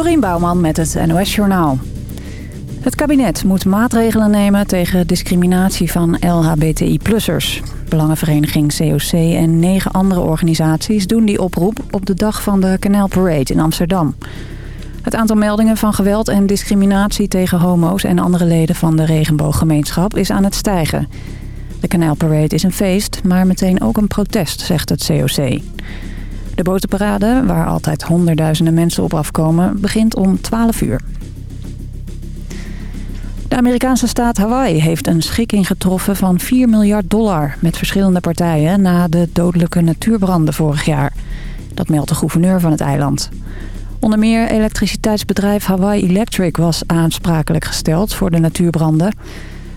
Dorien Bouwman met het NOS Journaal. Het kabinet moet maatregelen nemen tegen discriminatie van LHBTI-plussers. Belangenvereniging COC en negen andere organisaties doen die oproep op de dag van de Canal Parade in Amsterdam. Het aantal meldingen van geweld en discriminatie tegen homo's en andere leden van de regenbooggemeenschap is aan het stijgen. De Canal Parade is een feest, maar meteen ook een protest, zegt het COC. De botenparade, waar altijd honderdduizenden mensen op afkomen, begint om 12 uur. De Amerikaanse staat Hawaii heeft een schikking getroffen van 4 miljard dollar... met verschillende partijen na de dodelijke natuurbranden vorig jaar. Dat meldt de gouverneur van het eiland. Onder meer elektriciteitsbedrijf Hawaii Electric was aansprakelijk gesteld voor de natuurbranden.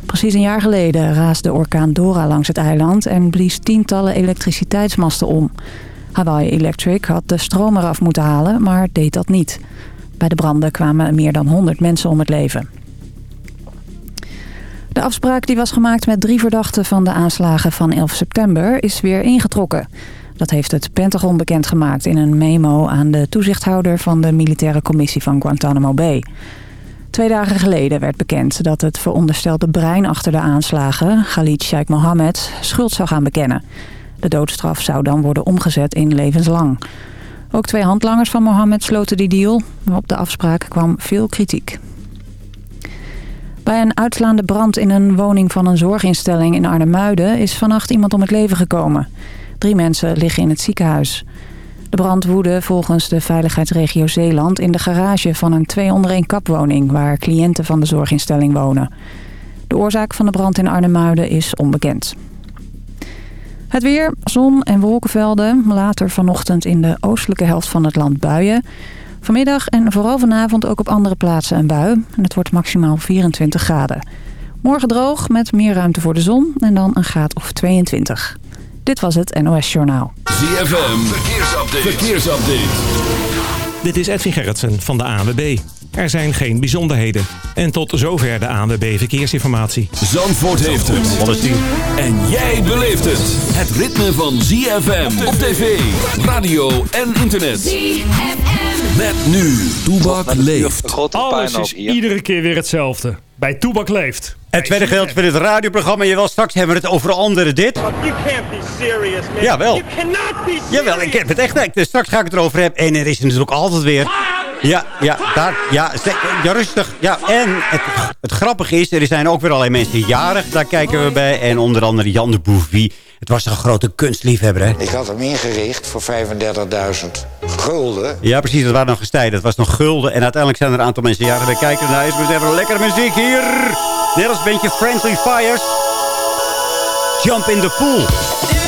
Precies een jaar geleden raasde orkaan Dora langs het eiland... en blies tientallen elektriciteitsmasten om... Hawaii Electric had de stroom eraf moeten halen, maar deed dat niet. Bij de branden kwamen meer dan 100 mensen om het leven. De afspraak die was gemaakt met drie verdachten van de aanslagen van 11 september is weer ingetrokken. Dat heeft het Pentagon bekendgemaakt in een memo aan de toezichthouder van de militaire commissie van Guantanamo Bay. Twee dagen geleden werd bekend dat het veronderstelde brein achter de aanslagen, Khalid Sheikh Mohammed, schuld zou gaan bekennen. De doodstraf zou dan worden omgezet in levenslang. Ook twee handlangers van Mohammed sloten die deal. Maar op de afspraak kwam veel kritiek. Bij een uitslaande brand in een woning van een zorginstelling in Arnhemuiden... is vannacht iemand om het leven gekomen. Drie mensen liggen in het ziekenhuis. De brand woedde volgens de veiligheidsregio Zeeland... in de garage van een twee onder één kapwoning... waar cliënten van de zorginstelling wonen. De oorzaak van de brand in Arnhemuiden is onbekend. Het weer, zon en wolkenvelden. Later vanochtend in de oostelijke helft van het land buien. Vanmiddag en vooral vanavond ook op andere plaatsen een bui. En het wordt maximaal 24 graden. Morgen droog met meer ruimte voor de zon en dan een graad of 22. Dit was het NOS Journaal. ZFM, verkeersupdate. verkeersupdate. Dit is Edwin Gerritsen van de ANWB. Er zijn geen bijzonderheden. En tot zover de ANWB Verkeersinformatie. Zandvoort heeft het. En jij beleeft het. Het ritme van ZFM op tv, radio en internet. ZFM. Met nu, Toebak leeft. Alles is iedere keer weer hetzelfde. Bij Toebak leeft. Het tweede gedeelte van dit radioprogramma. Jawel, straks hebben we het over andere dit. You can't be serious, man. Jawel. You cannot be serious. Jawel, ik heb het echt. Nee, dus straks ga ik het erover hebben. En er is natuurlijk altijd weer... Ja, ja, daar, ja, ja, rustig. Ja, en het, het grappige is, er zijn ook weer allerlei mensen jarig. Daar kijken we bij. En onder andere Jan de Bouvie. Het was een grote kunstliefhebber, hè? Ik had hem ingericht voor 35.000 gulden. Ja, precies. Dat waren nog gestijden. Dat was nog gulden. En uiteindelijk zijn er een aantal mensen jarig. We kijken naar eens. We hebben lekkere muziek hier. Net als beetje Friendly Fires. Jump in the pool.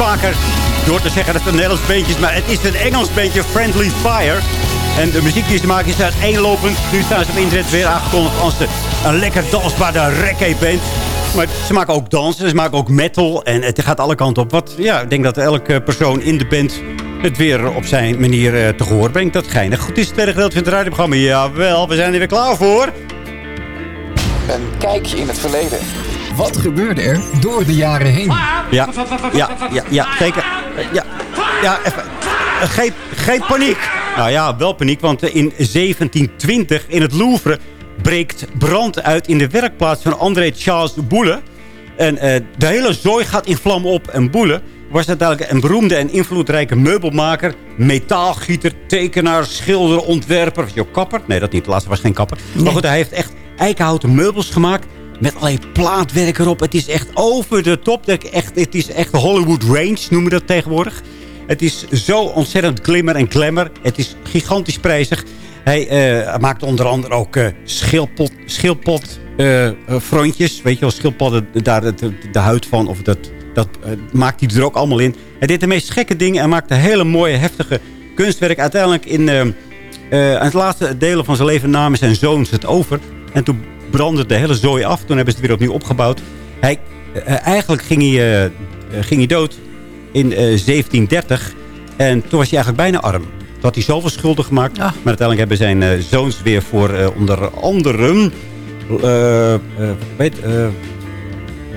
Vaker door te zeggen dat het een Nederlands beentje is. Maar het is een Engels beentje, Friendly Fire. En de muziek die ze maken is uiteenlopend. Nu staan ze op internet weer aangekondigd als de, een lekker dansbare reggae band. Maar ze maken ook dansen, ze maken ook metal. En het gaat alle kanten op. Wat, ja, ik denk dat elke persoon in de band het weer op zijn manier eh, te gehoor brengt. Dat geinig. Goed, is het tweede gedeelte van het radioprogramma. Jawel, we zijn er weer klaar voor. Een kijkje in het verleden. Wat gebeurde er door de jaren heen? Ja, ja, ja, ja zeker. Ja, ja even. Geen, geen paniek. Nou ja, wel paniek, want in 1720 in het Louvre breekt brand uit in de werkplaats van André Charles Boule. En eh, de hele zooi gaat in vlam op. En Boule was uiteindelijk een beroemde en invloedrijke meubelmaker, metaalgieter, tekenaar, schilder, ontwerper. Was je ook kapper? Nee, dat niet. De laatste was geen kapper. Maar goed, hij heeft echt eikenhouten meubels gemaakt. Met allerlei plaatwerk erop. Het is echt over de top. Echt, het is echt Hollywood Range, noemen we dat tegenwoordig. Het is zo ontzettend glimmer en glamour. Het is gigantisch prijzig. Hij eh, maakt onder andere ook eh schildpot, eh, frontjes. Weet je wel, schildpadden, daar de, huid van. Of dat, dat maakt hij er ook allemaal in. Hij deed de meest gekke dingen en maakte hele mooie, heftige kunstwerk. Uiteindelijk in het laatste delen van zijn leven namen zijn zoons het over. En toen brandde de hele zooi af. Toen hebben ze het weer opnieuw opgebouwd. Hij, eh, eigenlijk ging hij, eh, eh, ging hij dood in eh, 1730. En toen was hij eigenlijk bijna arm. Toen had hij zoveel schulden gemaakt. Maar uiteindelijk hebben zijn zoons weer voor onder andere... weet,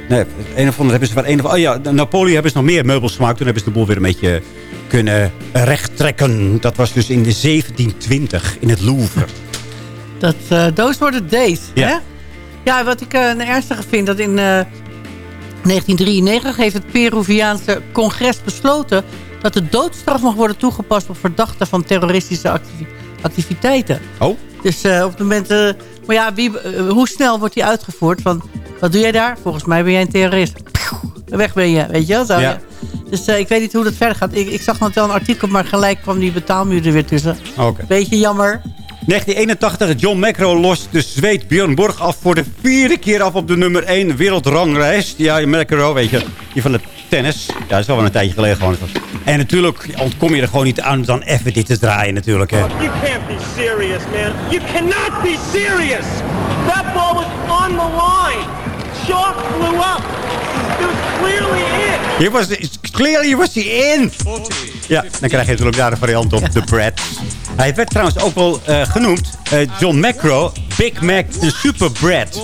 nee, een of andere hebben ze... Een of, oh ja, Napoleon hebben ze nog meer meubels gemaakt. Toen hebben ze de boel weer een beetje kunnen rechttrekken. Dat was dus in de 1720 in het Louvre. Dat uh, those were the days, Ja. hè? Ja, wat ik uh, een ernstige vind, dat in uh, 1993 heeft het Peruviaanse congres besloten... dat de doodstraf mag worden toegepast op verdachten van terroristische activi activiteiten. Oh? Dus uh, op het moment... maar ja, wie, hoe snel wordt die uitgevoerd? Van, wat doe jij daar? Volgens mij ben jij een terrorist. Weg ben je, weet je wel? Zo, ja. Dus ik weet niet hoe dat verder gaat. Ik, ik zag nog wel een artikel, maar gelijk kwam die betaalmuur er weer tussen. Okay. Beetje jammer. 1981, John McEnroe lost de Zweed Björn Borg af voor de vierde keer af op de nummer 1 wereldranglijst. Ja, McEnroe, weet je, die van de tennis. Ja, dat is wel een tijdje geleden gewoon. En natuurlijk ontkom je er gewoon niet aan om dan even dit te draaien natuurlijk. Hè. You can't be serious, man. You cannot be serious. That ball was on the line. Chalk flew up. Clearly in. He was, clearly was he in. Ja, dan krijg je natuurlijk daar een variant op, de Brad. Hij werd trouwens ook wel uh, genoemd, uh, John McEnroe, Big Mac en Super Brad.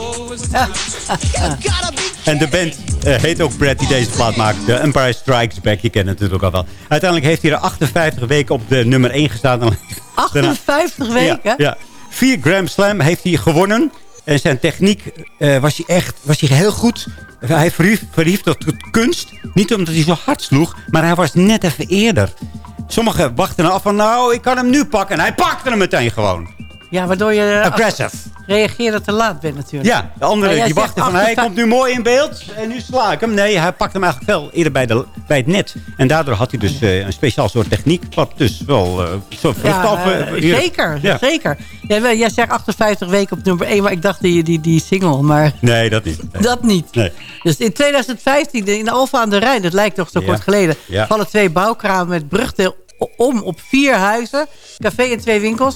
en de band uh, heet ook Brad die deze plaat maakt. The Empire Strikes Back, je kent het natuurlijk al wel. Uiteindelijk heeft hij er 58 weken op de nummer 1 gestaan. 58 weken? Ja, ja. Vier Grand Slam heeft hij gewonnen. En zijn techniek was hij echt was hij heel goed. Hij verhief, verhief tot kunst. Niet omdat hij zo hard sloeg, maar hij was net even eerder. Sommigen wachten af van, nou, ik kan hem nu pakken. En hij pakte hem meteen gewoon. Ja, waardoor je... Aggressive. Reageerde te laat bent natuurlijk. Ja, de andere die wachten van, hij komt nu mooi in beeld. En nu sla ik hem. Nee, hij pakt hem eigenlijk veel eerder bij, de, bij het net. En daardoor had hij dus uh, een speciaal soort techniek. Wat dus wel uh, zo ja, uh, Zeker, ja. zeker. Jij zegt 58 weken op nummer 1, maar ik dacht die, die, die single. Maar nee, dat niet. Nee. Dat niet. Nee. Dus in 2015, in de Alfa aan de Rijn, dat lijkt toch zo kort geleden... vallen twee bouwkramen met brugdeel om op vier huizen, café en twee winkels.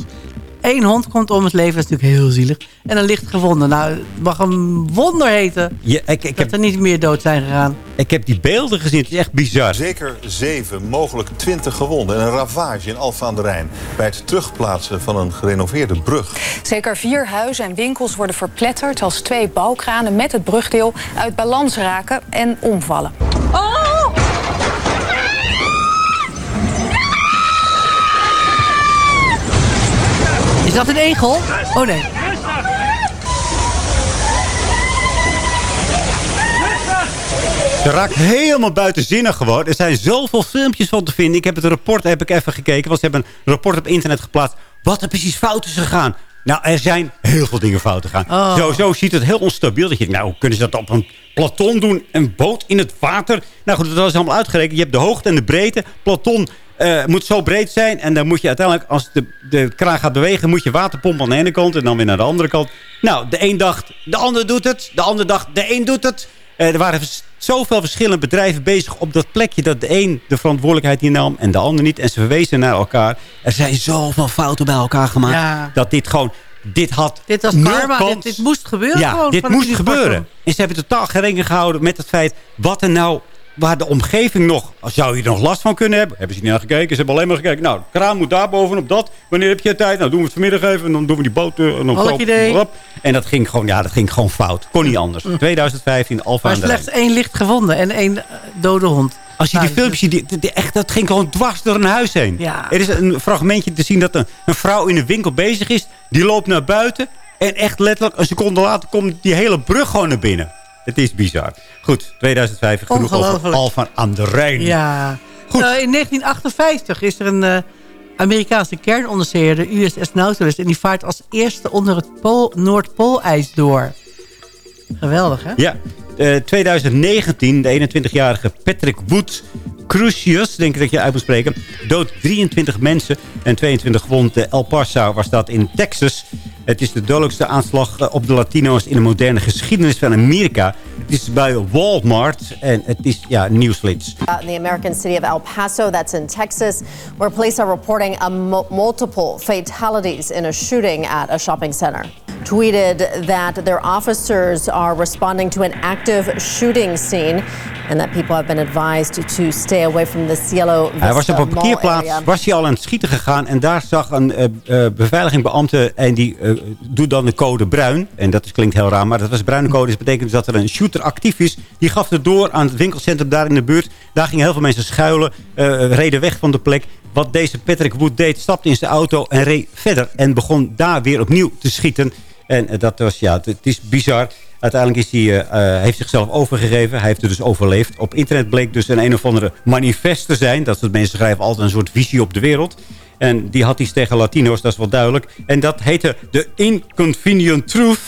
Eén hond komt om het leven, dat is natuurlijk heel zielig. En een licht gevonden. Nou, het mag een wonder heten ja, ik, ik dat heb, er niet meer dood zijn gegaan. Ik heb die beelden gezien, het is echt bizar. Zeker zeven, mogelijk twintig gewonden. En een ravage in Alfa aan de Rijn. Bij het terugplaatsen van een gerenoveerde brug. Zeker vier huizen en winkels worden verpletterd... als twee bouwkranen met het brugdeel uit balans raken en omvallen. Oh! Is dat een egel? Oh nee. Ze raakt helemaal buitenzinnig gewoon. Er zijn zoveel filmpjes van te vinden. Ik heb het rapport heb ik even gekeken. Want ze hebben een rapport op internet geplaatst. Wat er precies fout is gegaan. Nou, er zijn heel veel dingen fout gegaan. Oh. Zo, zo ziet het heel onstabiel. Dat je nou, hoe kunnen ze dat op een platon doen? Een boot in het water? Nou goed, dat is allemaal uitgerekend. Je hebt de hoogte en de breedte. Platon uh, moet zo breed zijn. En dan moet je uiteindelijk, als de, de kraan gaat bewegen... moet je water pompen aan de ene kant en dan weer naar de andere kant. Nou, de een dacht, de ander doet het. De ander dacht, de een doet het. Uh, er waren zoveel verschillende bedrijven bezig op dat plekje... dat de een de verantwoordelijkheid niet nam en de ander niet. En ze verwezen naar elkaar. Er zijn zoveel fouten bij elkaar gemaakt... dat dit gewoon dit had Dit was karma, dit, dit, moest gebeuren ja, gewoon. dit moest gebeuren. En ze hebben totaal rekening gehouden met het feit... wat er nou, waar de omgeving nog... zou je er nog last van kunnen hebben? Hebben ze niet naar gekeken? Ze hebben alleen maar gekeken... nou, de kraan moet daar bovenop dat. Wanneer heb je tijd? Nou, doen we het vanmiddag even. En dan doen we die boot... eh, En, dan Halk idee. Op. en dat ging, gewoon, ja, dat ging gewoon fout. Kon niet anders. 2015, Alfa Maar slechts één licht gevonden en één eh, dode hond. Als je die Nou, filmpjes ziet, die, die- die- echt, dat ging gewoon dwars door een huis heen. Ja. Er is een fragmentje te zien dat een, een vrouw in een winkel bezig is. Die loopt naar buiten. En echt letterlijk een seconde later komt die hele brug gewoon naar binnen. Het is bizar. Goed, 2005 genoeg over Ongelooflijk. Alphen aan de Rijn. Ja. Goed. Eh, in 1958 is er een eh, Amerikaanse kernonderzeeër, de USS Nautilus. En die vaart als eerste onder het Pool- Noordpoolijs door. Geweldig, hè? Ja, eh, 2019, de 21-jarige Patrick Wood Crucius, denk ik dat je uit moet spreken, dood 23 mensen en 22 gewond. Eh, El Paso was dat in Texas. Het is de dodelijkste aanslag eh, op de Latino's in de moderne geschiedenis van Amerika. Het is bij Walmart en het is ja, nieuwsflits. Uh, in the American city of El Paso, that's in Texas, where police are reporting a mu- multiple fatalities in a shooting at a shopping center. Tweeted that their officers are responding to an active shooting scene and that people have been advised to stay away from the Cielo Vista Hij was op een parkeerplaats, was hij al aan het schieten gegaan. En daar zag een beveiligingbeambte en die eh, doet dan de code bruin. En dat is, klinkt heel raar, maar dat was bruine code. Dus dat betekent dus dat er een shooter actief is. Die gaf het door aan het winkelcentrum daar in de buurt. Daar gingen heel veel mensen schuilen, reden weg van de plek. Wat deze Patrick Wood deed, stapte in zijn auto en reed verder. En begon daar weer opnieuw te schieten. En dat was, ja, het is bizar. Uiteindelijk is hij, eh, eh, heeft zichzelf overgegeven. Hij heeft er dus overleefd. Op internet bleek dus een een of andere manifest te zijn. Dat soort mensen schrijven altijd een soort visie op de wereld. En die had iets tegen Latino's, dat is wel duidelijk. En dat heette The Inconvenient Truth.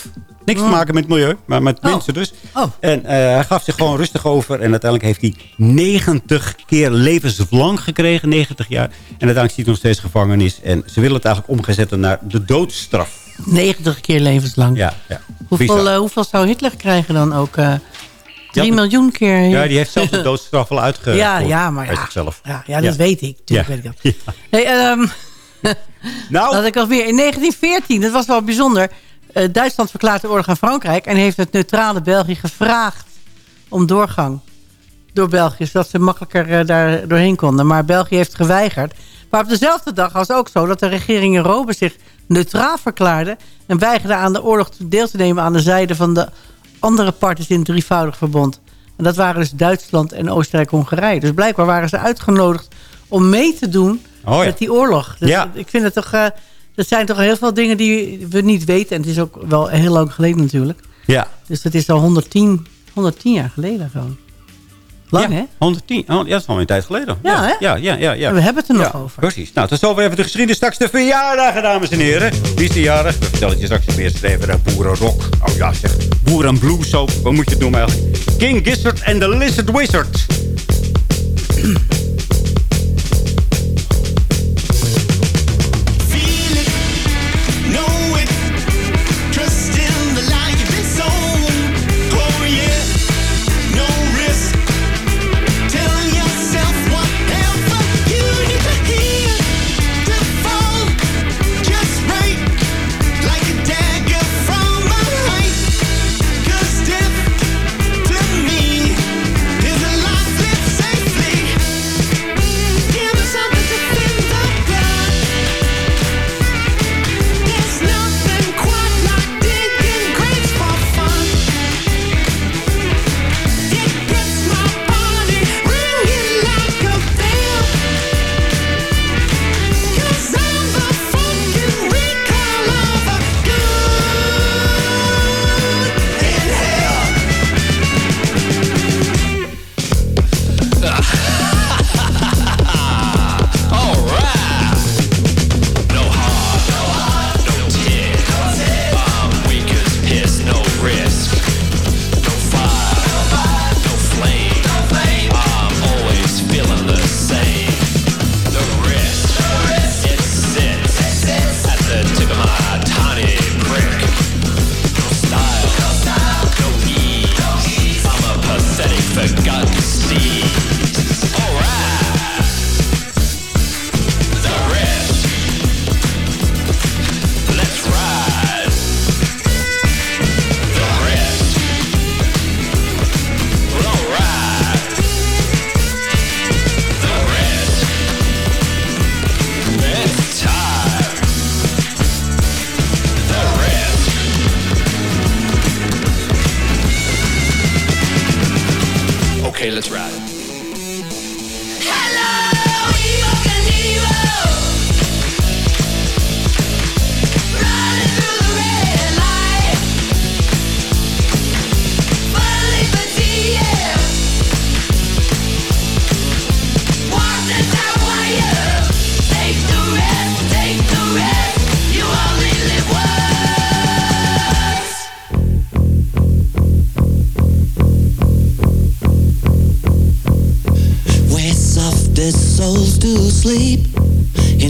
Niks te maken met milieu, maar met mensen dus. En eh, hij gaf zich gewoon rustig over. En uiteindelijk heeft hij 90 keer levenslang gekregen. 90 jaar. En uiteindelijk zit hij nog steeds gevangenis. En ze willen het eigenlijk omgezetten naar de doodstraf. 90 keer levenslang. Ja, ja. Hoeveel, eh, hoeveel zou Hitler krijgen dan ook? eh 3 Ja, miljoen keer. Ja, die heeft zelf de doodstraf al uitgevoerd. Ja, ja, maar ja. zichzelf. Ja, ja, dat weet ik. Tuurlijk weet ik dat. Hey, ehm, nou. Dat ik alweer in 1914, dat was wel bijzonder. eh, Duitsland verklaart de oorlog aan Frankrijk... en heeft het neutrale België gevraagd om doorgang door België... zodat ze makkelijker daar doorheen konden. Maar België heeft geweigerd. Maar op dezelfde dag was ook zo dat de regering in Rome zich neutraal verklaarde... en weigerde aan de oorlog deel te nemen aan de zijde van de andere partners in het drievoudig verbond. En dat waren dus Duitsland en Oostenrijk-Hongarije. Dus blijkbaar waren ze uitgenodigd om mee te doen Oh ja. met die oorlog. Dus Ja. Ik vind het toch... eh, dat zijn toch heel veel dingen die we niet weten. En het is ook wel heel lang geleden natuurlijk. Ja. Dus dat is al 110, 110 jaar geleden gewoon. Lang, ja, hè? 110. Oh, ja, dat is al een tijd geleden. Ja, hè? Ja, ja, ja, ja. En we hebben het er nog Ja, over. Precies. Nou, tot zover even de geschiedenis. Straks de verjaardagen, dames en heren. Wie is de jarig? We vertellen het je straks weer. Even de boerenrock. Oh ja, zeg. Blues zo. Wat moet je het noemen eigenlijk? King Gizzard en the Lizard Wizard.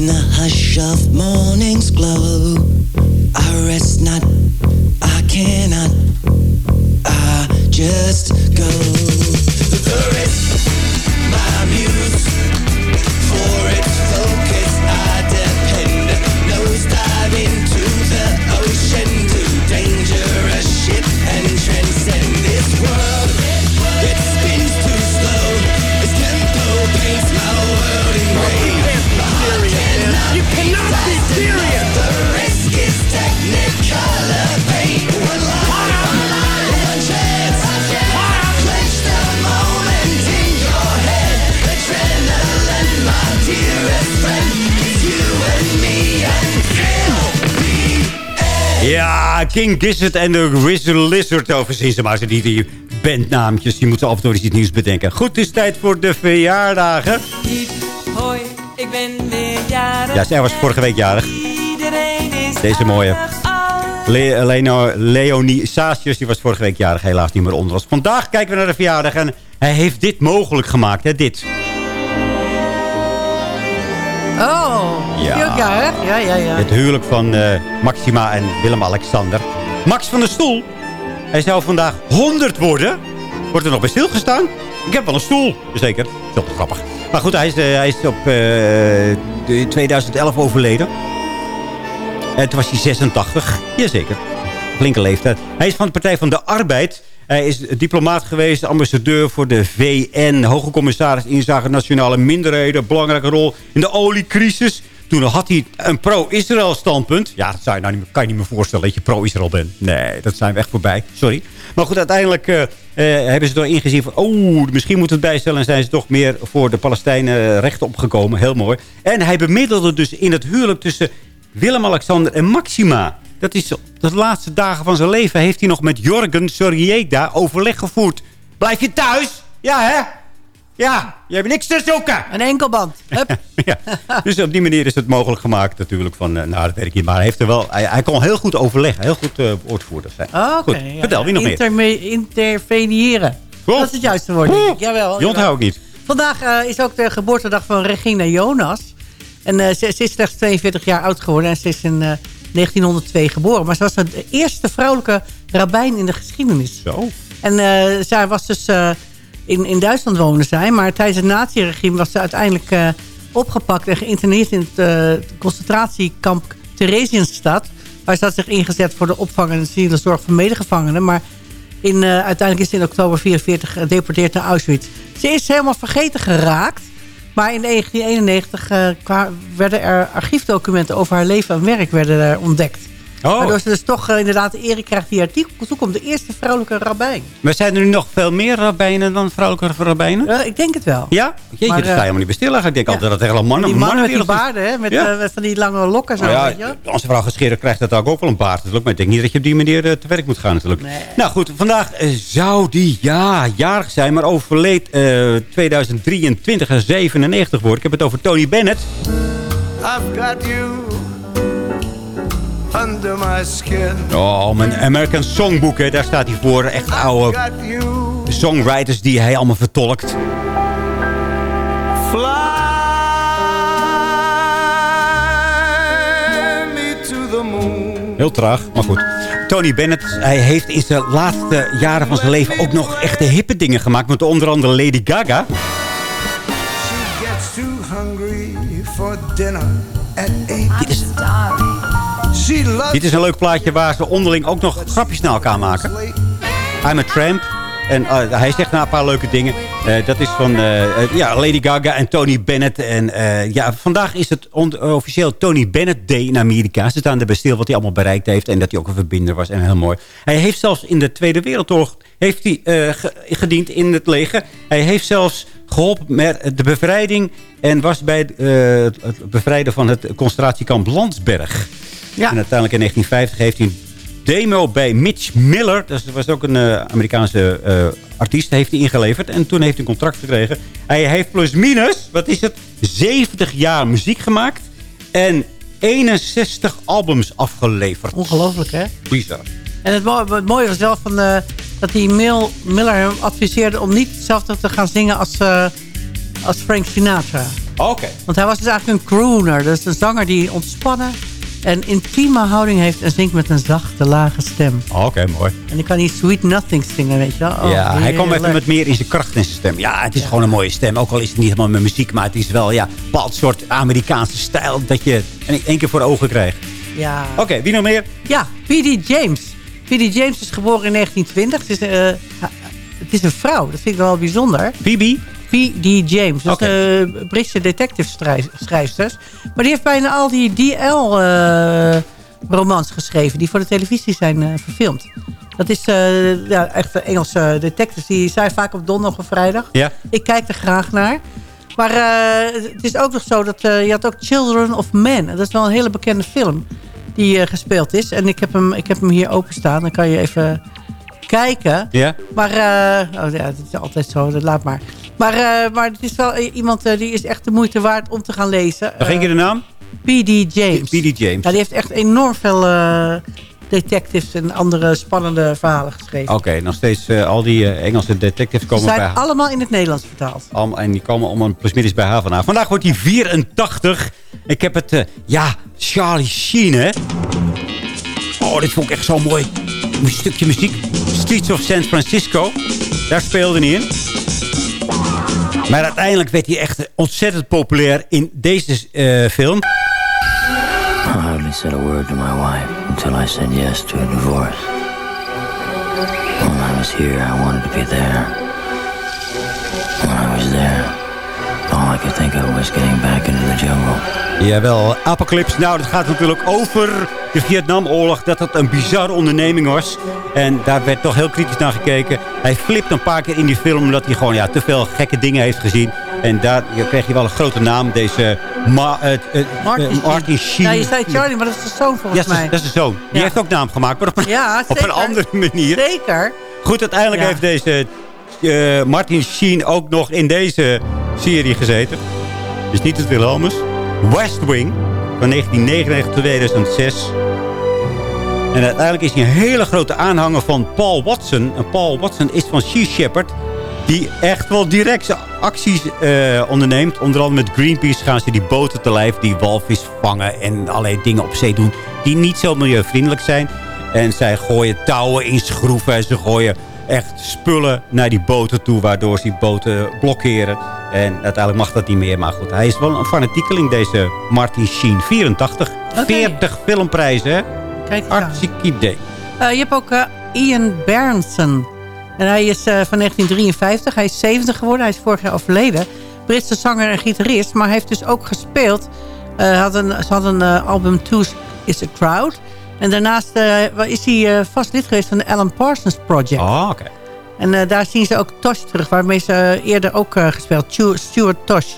In the hush of morning's glow. I rest not, I cannot, I just go. King Gizzard en de Wizard Lizard. Over ze maar ze die, die bandnaamjes. Die moeten af en toe eens iets nieuws bedenken. Goed, het is tijd voor de verjaardagen. Hoi, ik ben weer jarig. Ja, zij was vorige week jarig. Iedereen is Deze mooie. Le Leno Leonie Sasius, die was vorige week jarig. Helaas niet meer onder ons. Vandaag kijken we naar de verjaardag. En hij heeft dit mogelijk gemaakt, hè, dit. Ja. jarig? Ja, ja. Het huwelijk van eh, Maxima en Willem-Alexander. Max van der Stoel. Hij zou vandaag 100 worden. Wordt er nog bij stilgestaan? Ik heb wel een stoel. Zeker. Dat is wel grappig. Maar goed, hij is, eh, hij is op eh, de- 2011 overleden. En toen was hij 86. Jazeker. Flinke leeftijd. Hij is van de Partij van de Arbeid. Hij is diplomaat geweest, ambassadeur voor de VN. Hoge commissaris inzage nationale minderheden. Belangrijke rol in de oliecrisis. Toen had hij een pro-Israël standpunt. Ja, dat zou je nou niet, kan je niet meer voorstellen dat je pro-Israël bent. Nee, dat zijn we echt voorbij. Sorry. Maar goed, uiteindelijk eh, eh, hebben ze er ingezien van... oh, misschien moeten we het bijstellen... en zijn ze toch meer voor de Palestijnen rechten opgekomen. Heel mooi. En hij bemiddelde dus in het huwelijk tussen Willem-Alexander en Maxima. Dat is de laatste dagen van zijn leven... heeft hij nog met Jorgen Sorrieda overleg gevoerd. Blijf je thuis? Ja, hè? Ja, je hebt niks te zoeken. Een enkelband. Hup. ja. Dus op die manier is het mogelijk gemaakt natuurlijk. Van, eh, nou, dat weet ik niet. Maar hij, heeft er wel, hij, hij kon heel goed overleggen. Heel goed eh woordvoerder zijn. Oh, Oké. Goed, ja, vertel, wie nog meer? Interveniëren. Dat is het juiste woord. Jawel. Ik niet. Vandaag eh, is ook de geboortedag van Regina Jonas. En ze, ze is slechts 42 jaar oud geworden. En ze is in eh, 1902 geboren. Maar ze was de eerste vrouwelijke rabbijn in de geschiedenis. Zo. En zij was dus... in, in Duitsland woonde zij. Maar tijdens het naziregime was ze uiteindelijk eh, opgepakt... en geïnterneerd in het eh, concentratiekamp Theresienstadt. Waar ze had zich ingezet voor de opvang en de zorg van medegevangenen. Maar in, eh, uiteindelijk is ze in oktober 44 gedeporteerd naar Auschwitz. Ze is helemaal vergeten geraakt. Maar in 1991 eh, kwa- werden er archiefdocumenten over haar leven en werk werden er ontdekt. Oh. Waardoor ze dus toch eh, inderdaad de ere krijgt die haar toekomt. De eerste vrouwelijke rabbijn. Maar zijn er nu nog veel meer rabbijnen dan vrouwelijke rabbijnen? Ja, ik denk het wel. Ja? Jeetje, Maar, dat sta je eh, helemaal niet bij stil eigenlijk. Ik denk altijd dat er helemaal mannen, die mannen met die baarden, hè? Met, Ja. eh, met van die lange lokken zo. Weet je wel. ja, onze vrouw gescheren krijgt dat ook wel een baard natuurlijk. Maar ik denk niet dat je op die manier eh, te werk moet gaan natuurlijk. Nou goed, vandaag eh, zou die ja, jarig zijn. Maar overleed eh 2023 en 97 wordt. Ik heb het over Tony Bennett. I've got you under my skin. Oh, mijn American Songbook, hè, daar staat hij voor. Echt oude songwriters die hij allemaal vertolkt. fly me to the moon. Heel traag, maar goed. Tony Bennett, hij heeft in zijn laatste jaren van zijn leven ook nog echte hippe dingen gemaakt. Met onder andere Lady Gaga. She gets too hungry for dinner at eight. Dit is, dit is een leuk plaatje waar ze onderling ook nog grapjes naar elkaar maken. I'm a Tramp. En eh, hij zegt nou een paar leuke dingen. Eh, dat is van eh, ja, Lady Gaga en Tony Bennett. En ja, vandaag is het officieel Tony Bennett Day in Amerika. Ze staan erbij stil wat hij allemaal bereikt heeft. En dat hij ook een verbinder was. En heel mooi. Hij heeft zelfs in de Tweede Wereldoorlog heeft hij, ge- gediend in het leger. Hij heeft zelfs geholpen met de bevrijding. En was bij het bevrijden van het concentratiekamp Landsberg. Ja. En uiteindelijk in 1950 heeft hij een demo bij Mitch Miller. Dat was ook een eh, Amerikaanse eh, artiest. Heeft hij ingeleverd. En toen heeft hij een contract gekregen. Hij heeft plus minus, wat is het? 70 jaar muziek gemaakt. En 61 albums afgeleverd. Ongelooflijk, hè? Bizar. En het, mooie- het mooie was wel van, eh, dat die Mil, Miller hem adviseerde om niet hetzelfde te gaan zingen als, als Frank Sinatra. Oké. Want hij was dus eigenlijk een crooner. Dus een zanger die ontspannen en intieme houding heeft en zingt met een zachte, lage stem. Oké, mooi. En ik kan niet Sweet Nothing zingen, weet je wel. Oh, ja, hij kwam even met meer in zijn kracht in zijn stem. Ja, het is gewoon een mooie stem. Ook al is het niet helemaal met muziek, maar het is wel ja, een bepaald soort Amerikaanse stijl dat je één keer voor de ogen krijgt. Ja. Oké, wie nog meer? Ja, P.D. James. P.D. James is geboren in 1920. Het is, eh, het is een vrouw. Dat vind ik wel bijzonder. P.B.? P.D. James. Is een Britse detective schrijfster. Maar die heeft bijna al die DL-romans geschreven... die voor de televisie zijn eh, verfilmd. Dat is eh, ja, echt de Engelse detectives. Die zijn vaak op donderdag of vrijdag. Ja. Ik kijk er graag naar. Maar eh, het is ook nog zo dat eh, je had ook Children of Men. Dat is wel een hele bekende film die eh, gespeeld is. En ik heb, hem, ik heb hem hier openstaan. Dan kan je even kijken. Ja. Maar eh, oh ja, dat is altijd zo, dat laat maar. Maar, eh, maar het is wel eh, iemand eh, die is echt de moeite waard om te gaan lezen. Nog één keer de naam? P.D. James. P.D. James. Ja, die heeft echt enorm veel detectives en andere spannende verhalen geschreven. Oké, nog steeds al die Engelse detectives Ze komen zijn bij allemaal in het Nederlands vertaald. Allemaal- en die komen allemaal plusminus bij haar vandaag. Vandaag wordt hij 84. Ik heb het, ja, Charlie Sheen, hè. Oh, dit vond ik echt zo mooi. Een stukje muziek. Streets of San Francisco. Daar speelde hij in. Maar uiteindelijk werd hij echt ontzettend populair in deze eh, film. I hardly said a word to my wife until I said yes to a divorce. When I was here, I wanted to be there. When I was there, all I could think of was getting back into the jungle. Jawel, Apocalypse. Nou, dat gaat natuurlijk over de Vietnamoorlog. Dat het een bizarre onderneming was. En daar werd toch heel kritisch naar gekeken. Hij flipt een paar keer in die film omdat hij gewoon ja, te veel gekke dingen heeft gezien. En daar kreeg hij wel een grote naam. Deze Ma Martin, Martin Sheen. Ja, je zei Charlie, maar dat is de zoon volgens Ja, dat is- mij. dat is de zoon. Die Ja. heeft ook naam gemaakt, maar op een, Ja, op een zeker. andere manier. Zeker. Goed, uiteindelijk heeft deze eh, Martin Sheen ook nog in deze serie gezeten. Dus niet het Wilhelmus. West Wing van 1999 tot 2006. En uiteindelijk is hij een hele grote aanhanger van Paul Watson. En Paul Watson is van Sea Shepherd. Die echt wel directe acties eh, onderneemt. Onder andere met Greenpeace gaan ze die boten te lijf. Die walvis vangen en allerlei dingen op zee doen. Die niet zo milieuvriendelijk zijn. En zij gooien touwen in schroeven. En ze gooien echt spullen naar die boten toe. Waardoor ze die boten blokkeren. En uiteindelijk mag dat niet meer. Maar goed, hij is wel een fanatiekeling deze Martin Sheen. 84. 40 filmprijzen, hè? Kijk. Hartstikke idee. Eh, je hebt ook eh, Ian Berenson. En hij is eh, van 1953. Hij is 70 geworden. Hij is vorig jaar overleden. Britse zanger en gitarist. Maar hij heeft dus ook gespeeld. Had een, ze hadden een album Two is a Crowd. En daarnaast eh, is hij eh, vast lid geweest van de Alan Parsons Project. Oh, oké. En eh, daar zien ze ook Tosh terug. Waarmee ze eerder ook gespeeld. Stu- Stuart Tosh.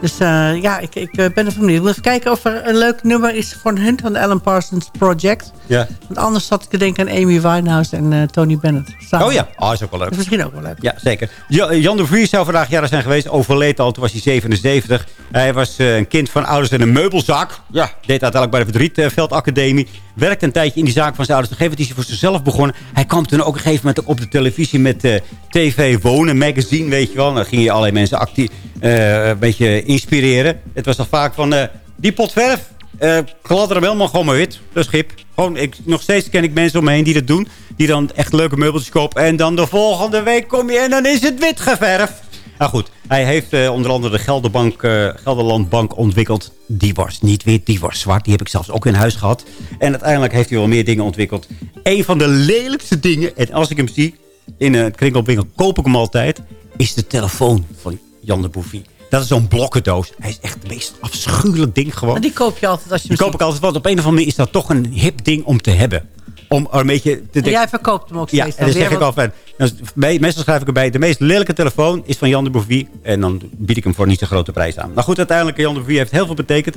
Dus eh, ja, ik, ik eh, ben ervan benieuwd. Even kijken of er een leuk nummer is voor hun van de Alan Parsons Project. Ja. Want anders zat ik te denken aan Amy Winehouse en eh, Tony Bennett. Samen. Oh ja, oh, is ook wel leuk. Is misschien ook wel leuk. Ja, zeker. Ja, Jan de Vries zou vandaag jaren zijn geweest. Overleed al, toen was hij 77. Hij was eh, een kind van ouders in een meubelzaak. Ja. Deed uiteindelijk bij de Verdrietveld Academie. Werkte een tijdje in die zaak van zijn ouders. Op een gegeven moment is hij voor zichzelf begonnen. Hij kwam toen ook op een gegeven moment op de televisie met eh, TV Wonen magazine, weet je wel. Dan ging je allerlei mensen actie, eh, een beetje inspireren. Het was al vaak van, eh, die pot verf, eh gladder hem helemaal gewoon maar wit. Dat schip. Gewoon, ik, nog steeds ken ik mensen om me heen die dat doen. Die dan echt leuke meubeltjes kopen. En dan de volgende week kom je en dan is het wit geverfd. Nou goed, hij heeft eh, onder andere de Gelderbank, eh, Gelderlandbank ontwikkeld. Die was niet wit, die was zwart. Die heb ik zelfs ook in huis gehad. En uiteindelijk heeft hij wel meer dingen ontwikkeld. Een van de lelijkste dingen, en als ik hem zie... in een kringloopwinkel koop ik hem altijd... is de telefoon van Jan de Bouffie. Dat is zo'n blokkendoos. Hij is echt het meest afschuwelijk ding gewoon. En die koop je altijd als je Die koop ik altijd, want op een of andere manier is dat toch een hip ding om te hebben. Om er een beetje te En denken. jij verkoopt hem ook Ja, steeds. en dan weer, zeg ik al van... dus me- meestal schrijf ik erbij... de meest lelijke telefoon is van Jan de Bouffie. En dan bied ik hem voor niet zo'n grote prijs aan. Maar goed, uiteindelijk... Jan de Bouffie heeft heel veel betekend...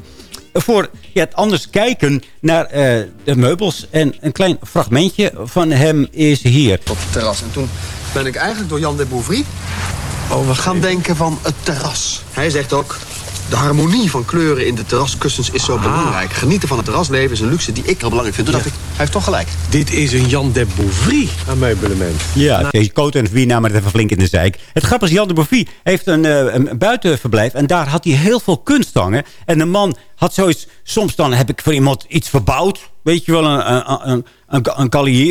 voor ja, het anders kijken naar eh, de meubels. En een klein fragmentje van hem is hier. Op het terras. En toen ben ik eigenlijk door Jan de Bouvry over gaan denken van het terras. Hij zegt ook... De harmonie van kleuren in de terraskussens is zo belangrijk. Genieten van het terrasleven is een luxe die ik heel belangrijk vind. Toen dacht ik, hij heeft toch gelijk. Dit is een Jan de Bouvry ameublement. Ja, deze coat en wie namen het even flink in de zeik. Het grappige is, Jan de Bouffie heeft een, eh, een buitenverblijf. En daar had hij heel veel kunst hangen. En de man had zoiets... Soms dan heb ik voor iemand iets verbouwd. Weet je wel, een, een, een, een, een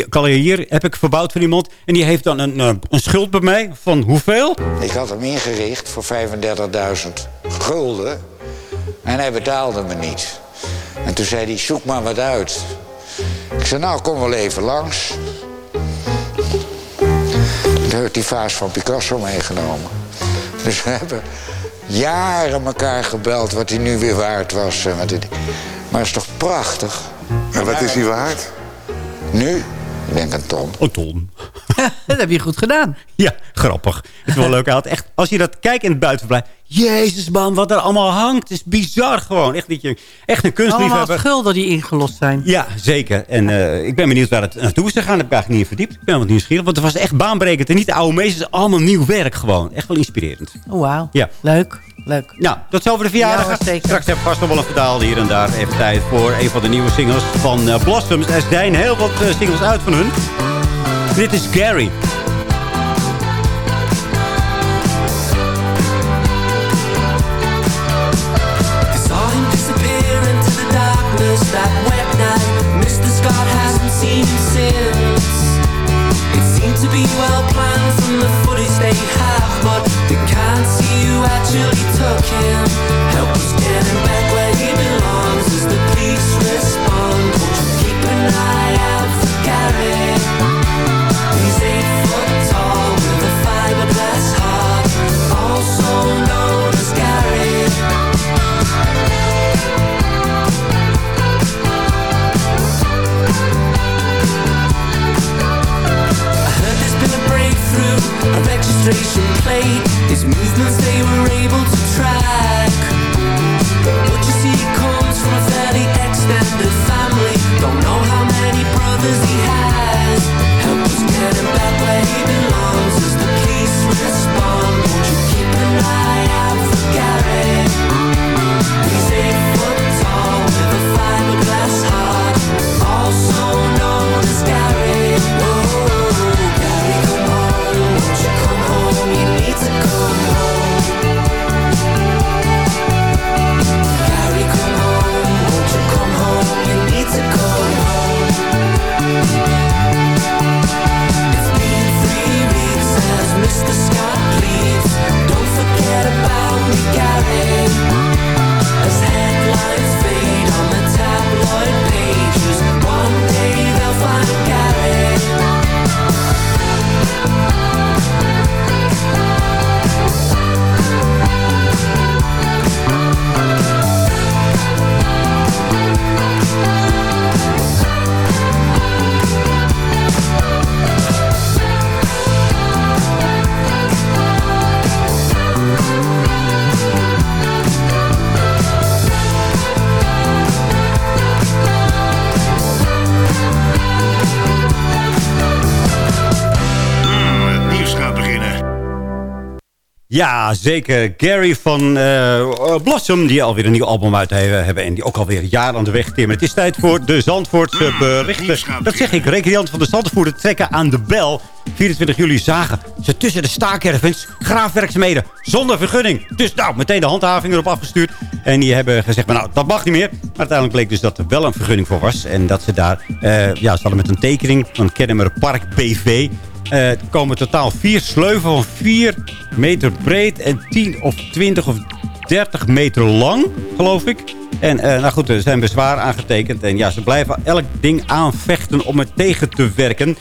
calier heb ik verbouwd voor iemand. En die heeft dan een, eh, een schuld bij mij. Van hoeveel? Ik had hem ingericht voor 35.000 gulden. En hij betaalde me niet. En toen zei hij, zoek maar wat uit. Ik zei, nou, kom wel even langs. Toen heeft die vaas van Picasso meegenomen. Dus we hebben jaren elkaar gebeld wat hij nu weer waard was. Maar het is toch prachtig? En wat is hij waard? Nu? Ik denk een ton. Een ton. Dat heb je goed gedaan. Ja, grappig. Het is wel leuk. Hij had echt, als je dat kijkt in het buitenverblijf... Jezus man, wat er allemaal hangt. Het is bizar gewoon. Echt, dat je, echt een Allemaal kunstliefhebber. schulden die ingelost zijn. Ja, zeker. En eh, ik ben benieuwd waar het naartoe is gegaan. Daar heb ik eigenlijk niet in verdiept. Ik ben wat nieuwsgierig. Want het was echt baanbrekend. En niet de oude meesters. Allemaal nieuw werk gewoon. Echt wel inspirerend. Oh, wauw. Ja. Leuk. Leuk. Nou, tot zover de verjaardag. Ja, zeker. Straks heb ik vast nog wel een vertaal hier en daar. Even tijd voor een van de nieuwe singles van eh, Blossoms. Er zijn heel wat eh, singles uit van hun. Dit is Gary. Ja, zeker. Gary van eh, Blossom, die alweer een nieuw album uit hebben. En die ook alweer jaren aan de weg timmen. Het is tijd voor de Zandvoortse berichten. Dat zeg ik. Recreanten van de Zandvoerder trekken aan de bel. 24 juli zagen ze tussen de staakervens graafwerkzaamheden zonder vergunning. Dus nou, meteen de handhaving erop afgestuurd. En die hebben gezegd, maar nou, dat mag niet meer. Maar uiteindelijk bleek dus dat er wel een vergunning voor was. En dat ze daar, eh, ja, ze hadden met een tekening van Kennemer Park BV... Eh, er komen totaal vier sleuven van 4 meter breed en 10 of 20 of 30 meter lang, geloof ik. En eh, nou goed, er zijn bezwaar aangetekend. En ja, ze blijven elk ding aanvechten om het tegen te werken.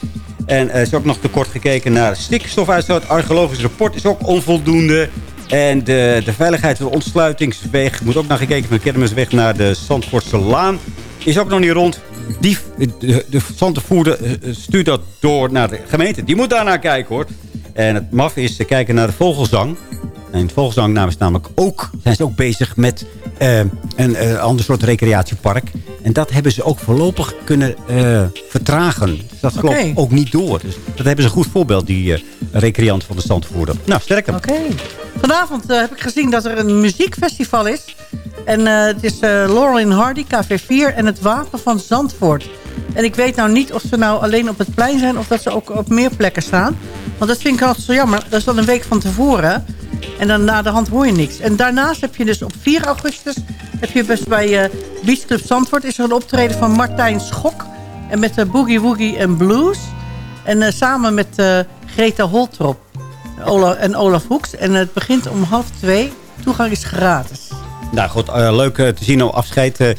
En er is ook nog tekort gekeken naar stikstofuitstoot. Archeologisch rapport is ook onvoldoende. En de, de veiligheid van de ontsluitingsweg moet ook naar gekeken. Van de Kermisweg naar de Zandvoortse Laan. Is ook nog niet rond. Die, de, de Zandvoerder eh, stuurt dat door naar de gemeente. Die moet daarnaar kijken hoor. En het maf is te kijken naar de vogelzang. En naam is namelijk ook, zijn ze ook bezig met eh, een eh, ander soort recreatiepark. En dat hebben ze ook voorlopig kunnen eh, vertragen. Dus dat klopt Oké. ook niet door. Dus dat hebben ze een goed voorbeeld, die recreant van de Zandvoerder. Nou, sterker. Oké. Vanavond heb ik gezien dat er een muziekfestival is. En het is Laurel Hardy, KV4 en het Wapen van Zandvoort. En ik weet nou niet of ze nou alleen op het plein zijn... of dat ze ook op meer plekken staan. Want dat vind ik altijd zo jammer. Dat is dan een week van tevoren. En dan na de hand hoor je niks. En daarnaast heb je dus op 4 augustus... heb je best bij uh, Beach Club Zandvoort... is er een optreden van Martijn Schok. En met de Boogie Woogie en Blues. En uh, samen met Greta Holtrop. Ola en Olaf Hoeks. En het begint om half twee. Toegang is gratis. Nou goed, leuk te zien op afscheid.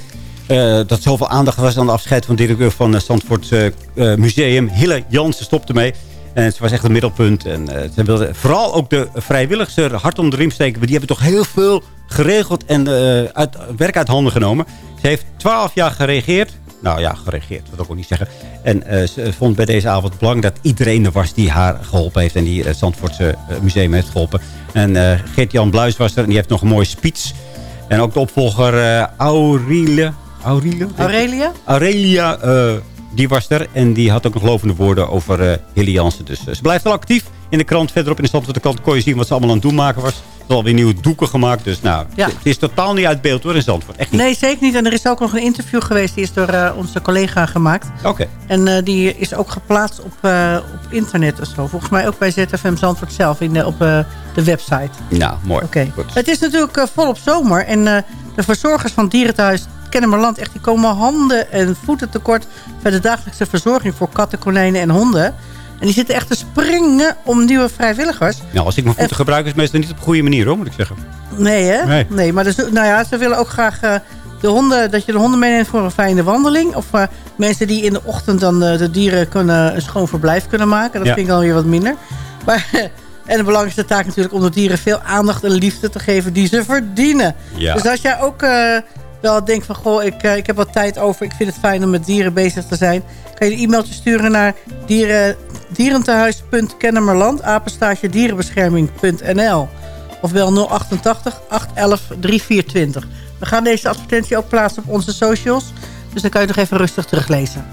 Dat zoveel aandacht was aan de afscheid van de directeur van het Zandvoort Museum. Hille Jansen stopte mee. En ze was echt een middelpunt. En ze wilde vooral ook de vrijwilligers er hard om de riem steken. Die hebben toch heel veel geregeld en uit, werk uit handen genomen. Ze heeft twaalf jaar geregeerd. Nou ja, geregeerd, dat wil ik ook niet zeggen. En uh, ze vond bij deze avond belangrijk dat iedereen er was die haar geholpen heeft. En die het Zandvoortse museum heeft geholpen. En Geert-Jan Bluis was er en die heeft nog een mooie speech. En ook de opvolger Aurelia. Aurelia? Aurelia? Aurelia, die was er. En die had ook nog lovende woorden over uh, Hilly Jansen. Dus ze blijft wel actief in de krant. Verderop in de Zandvoortse kant kon je zien wat ze allemaal aan het doen maken was. Er alweer nieuwe doeken gemaakt. Dus nou, ja. het is totaal niet uit beeld hoor in Zandvoort. Echt niet. Nee, zeker niet. En er is ook nog een interview geweest. Die is door uh, onze collega gemaakt. Oké. Okay. En uh, die is ook geplaatst op, uh, op internet of zo. Volgens mij ook bij ZFM Zandvoort zelf in de, op de website. Nou, mooi. Oké. Okay. Het is natuurlijk volop zomer. En de verzorgers van Dierenthuis Kennemerland... Echt, die komen handen en voeten tekort... bij de dagelijkse verzorging voor katten, konijnen en honden... En die zitten echt te springen om nieuwe vrijwilligers. Nou, als ik mijn voeten en... gebruik, is het meestal niet op een goede manier, hoor, moet ik zeggen. Nee, hè? Nee, nee maar dus, nou ja, ze willen ook graag uh, de honden, dat je de honden meeneemt voor een fijne wandeling. Of uh, mensen die in de ochtend dan uh, de dieren kunnen, een schoon verblijf kunnen maken. Dat ja. vind ik dan weer wat minder. Maar, en de belangrijkste taak natuurlijk om de dieren veel aandacht en liefde te geven die ze verdienen. Ja. Dus als jij ook wel denkt van, goh, ik, ik heb wat tijd over. Ik vind het fijn om met dieren bezig te zijn. Kan je een e-mailtje sturen naar dieren dierentehuis.kennemerland, apenstaartje dierenbescherming.nl. Of bel 088 811 3420. We gaan deze advertentie ook plaatsen op onze socials. Dus dan kan je nog even rustig teruglezen.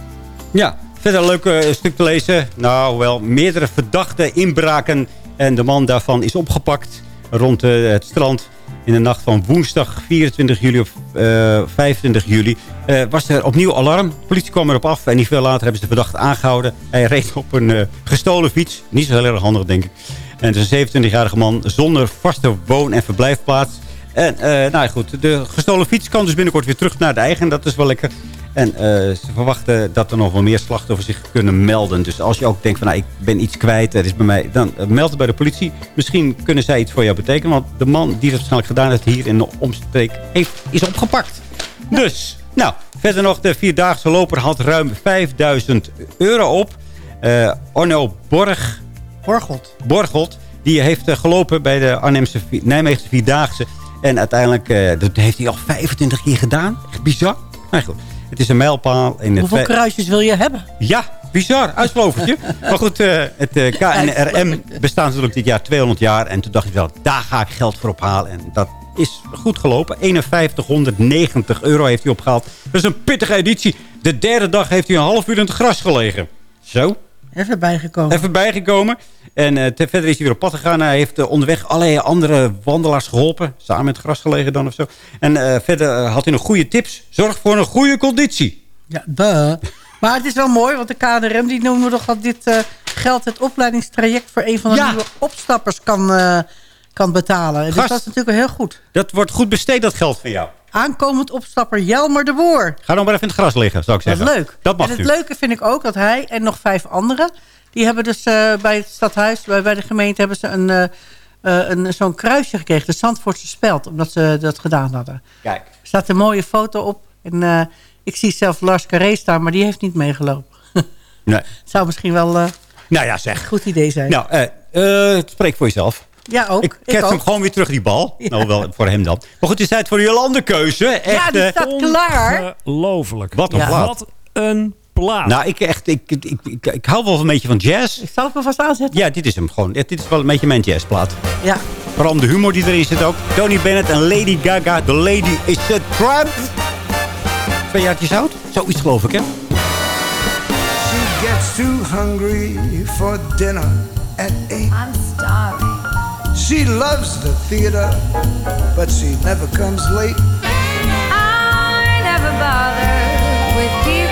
Ja, verder een leuk uh, stuk te lezen. Nou, wel meerdere verdachte inbraken. En de man daarvan is opgepakt rond uh, het strand. In de nacht van woensdag 24 juli of uh, 25 juli uh, was er opnieuw alarm. De politie kwam erop af en niet veel later hebben ze de verdachte aangehouden. Hij reed op een uh, gestolen fiets. Niet zo heel erg handig, denk ik. En het is een 27-jarige man zonder vaste woon- en verblijfplaats. En nou goed, de gestolen fiets kan dus binnenkort weer terug naar de eigen. Dat is wel lekker. En uh, ze verwachten dat er nog wel meer slachtoffers zich kunnen melden. Dus als je ook denkt van nou, ik ben iets kwijt, er is bij mij, dan uh, meld het bij de politie. Misschien kunnen zij iets voor jou betekenen. Want de man die dat waarschijnlijk gedaan heeft hier in de omstreek heeft, is opgepakt. Ja. Dus, nou, verder nog de Vierdaagse loper had ruim 5000 euro op. Uh, Orno Borg, Borgelt. Borgelt, die heeft gelopen bij de Arnhemse Nijmeegse Vierdaagse. En uiteindelijk, dat heeft hij al 25 keer gedaan. Echt bizar. Nou goed. Het is een mijlpaal. In Hoeveel het kruisjes wil je hebben? Ja, bizar. Uitslovertje. maar goed, uh, het uh, KNRM bestaat natuurlijk dit jaar 200 jaar. En toen dacht ik wel, daar ga ik geld voor ophalen. En dat is goed gelopen. 5190 euro heeft hij opgehaald. Dat is een pittige editie. De derde dag heeft hij een half uur in het gras gelegen. Zo. Even bijgekomen. Even bijgekomen. En uh, verder is hij weer op pad gegaan. Hij heeft uh, onderweg allerlei andere wandelaars geholpen. Samen met gras gelegen dan of zo. En uh, verder had hij nog goede tips. Zorg voor een goede conditie. Ja, duh. Maar het is wel mooi, want de KNRM die noemen toch dat dit geld het opleidingstraject voor een van de ja. nieuwe opstappers kan, kan betalen. Dus dat is natuurlijk wel heel goed. Dat wordt goed besteed, dat geld van jou. Aankomend opstapper Jelmer de Boer. Ga dan maar even in het gras liggen, zou ik zeggen. Dat is leuk. Dat mag en het u. leuke vind ik ook dat hij en nog vijf anderen... die hebben dus uh, bij het stadhuis, bij, bij de gemeente... hebben ze een, uh, uh, een, zo'n kruisje gekregen, de Zandvoortse speld... omdat ze dat gedaan hadden. Kijk. Er staat een mooie foto op. En ik zie zelf Lars Carré staan, maar die heeft niet meegelopen. nee. Zou misschien wel Nou ja, zeg. Goed idee zijn. Nou, eh, eh, spreek voor jezelf. Ja, ook. Ik ket hem gewoon weer terug, die bal. Nou, wel voor hem dan. Maar goed, het is tijd voor Jolande keuze. Echt, ja, die eh, staat klaar. Ongelooflijk. Wat een Ja. plaat. Wat een plaat. Nou, ik, echt, ik, ik, ik, ik hou wel een beetje van jazz. Ik zal het me vast aanzetten. Ja, dit is hem gewoon. Dit is wel een beetje mijn jazzplaat. Ja. Vooral de humor die erin zit ook. Tony Bennett en Lady Gaga. The Lady is a Tramp. Twee jaartjes oud? Zoiets geloof ik, hè? She gets too hungry for dinner at eight. I'm starving. She loves the theater, but she never comes late. I never bother with hate.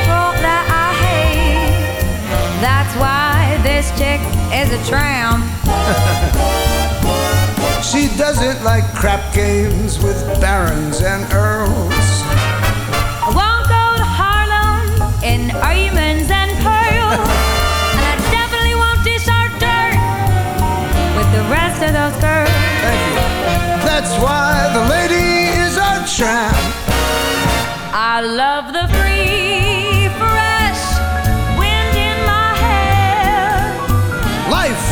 That's why this chick is a tramp. She doesn't like crap games with barons and earls. I won't go to Harlem in diamonds and pearls. and I definitely won't dish our dirt with the rest of those girls. That's why the lady is a tramp. I love the free,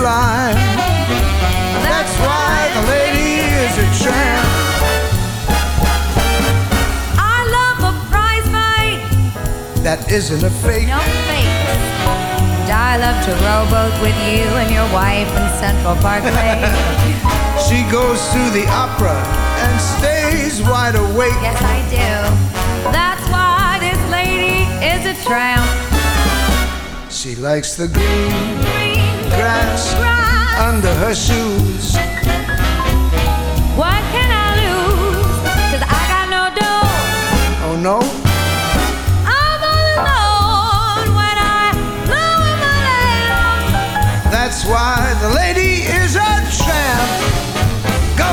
line. That's why the lady is a tramp. I love a prize fight. That isn't a fake. No fake. And I love to rowboat with you and your wife in Central Parkway. She goes to the opera and stays wide awake. yes, I do. That's why this lady is a tramp. She likes the Green grass grass. under her shoes. What can I lose? Cause I got no dough. Oh no, I'm all alone when I lower my lamp. that's why the lady is a tramp. Go!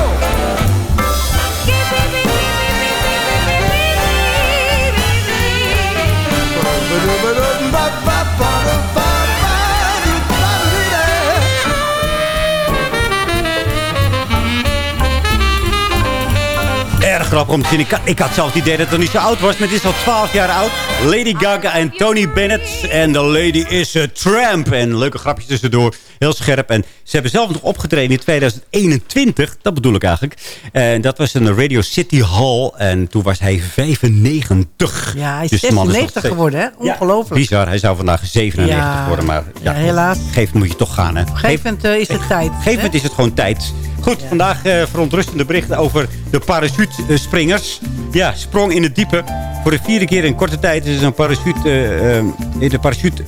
Grappig om te zien. Ik, ik had zelf het idee dat nog niet zo oud was. Maar het is al 12 jaar oud. Lady Gaga en Tony Bennett. En The Lady is a Tramp. En leuke grapjes tussendoor. Heel scherp. En ze hebben zelf nog opgetreden in 2021. Dat bedoel ik eigenlijk. En dat was in de Radio City Hall. En toen was hij 95. Ja, hij is Dus de man nog 96 steeds- geworden, hè? Ongelooflijk. Bizar. Hij zou vandaag 97 Ja. worden. Maar ja, Ja, helaas. Geef moet je toch gaan, hè? Op een gegeven moment eh, is het tijd. Op een gegeven moment is het gewoon tijd. Goed, vandaag eh, verontrustende berichten over de parachutespringers. Ja, sprong in het diepe. Voor de vierde keer in korte tijd is er een parachute... eh, eh, in de parachute,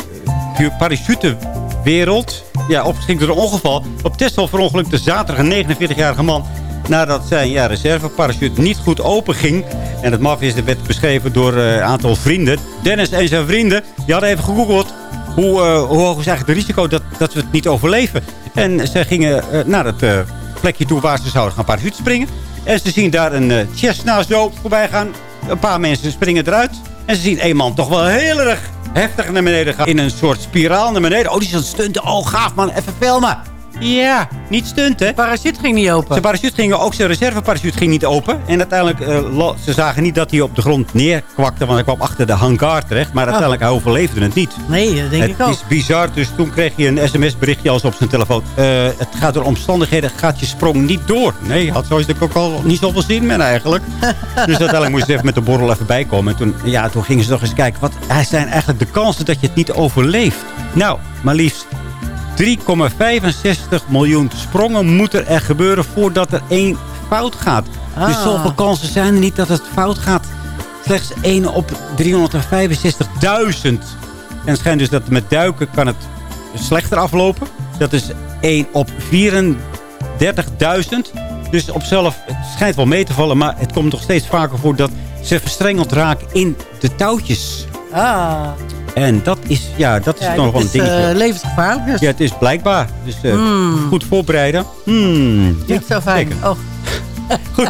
eh, parachutewereld... Ja, opgeschikt door een ongeval. Op Texel verongelukte zaterdag een 49-jarige man... nadat zijn ja, reserveparachute niet goed open ging. En het maf is, werd beschreven door eh, een aantal vrienden. Dennis en zijn vrienden, die hadden even gegoogeld... Hoe, hoe hoog is eigenlijk het risico dat, dat we het niet overleven? En ze gingen eh, naar het plekje toe waar ze zouden gaan parachute springen. En ze zien daar een Cessna zo voorbij gaan. Een paar mensen springen eruit. En ze zien een man toch wel heel erg heftig naar beneden gaan. In een soort spiraal naar beneden. Oh, die is aan het stunten. Oh, gaaf man. Even filmen. Ja, niet stunten. parachute ging niet open. Zijn parachute ging ook zijn reserveparachute ging niet open. En uiteindelijk, lo- ze zagen niet dat hij op de grond neerkwakte. Want hij kwam achter de hangar terecht. Maar uiteindelijk, hij overleefde het niet. Nee, dat denk het ik ook. is bizar. Dus toen kreeg je een sms-berichtje als op zijn telefoon. Eh, het gaat door omstandigheden, gaat je sprong niet door. Nee, had sowieso ook al niet zoveel zin meer eigenlijk. dus uiteindelijk moesten ze even met de borrel even bijkomen. En toen, ja, toen gingen ze nog eens kijken. Wat zijn eigenlijk de kansen dat je het niet overleeft? Nou, maar liefst 3,65 miljoen sprongen moeten er gebeuren voordat er één fout gaat. Dus Ah. zoveel kansen zijn er niet dat het fout gaat. Slechts 1 op 365.000. En het schijnt dus dat met duiken kan het slechter aflopen. Dat is 1 op 34.000. Dus op zelf, het schijnt wel mee te vallen. Maar het komt nog steeds vaker voor dat ze verstrengeld raken in de touwtjes. Ah. En dat is, ja, dat is Ja, dat wel een is dingetje. eh, levensgevaarlijk. Dus. ja, het is blijkbaar. Dus eh, Hmm. goed voorbereiden. Hmm. Niet zo fijn. Oh.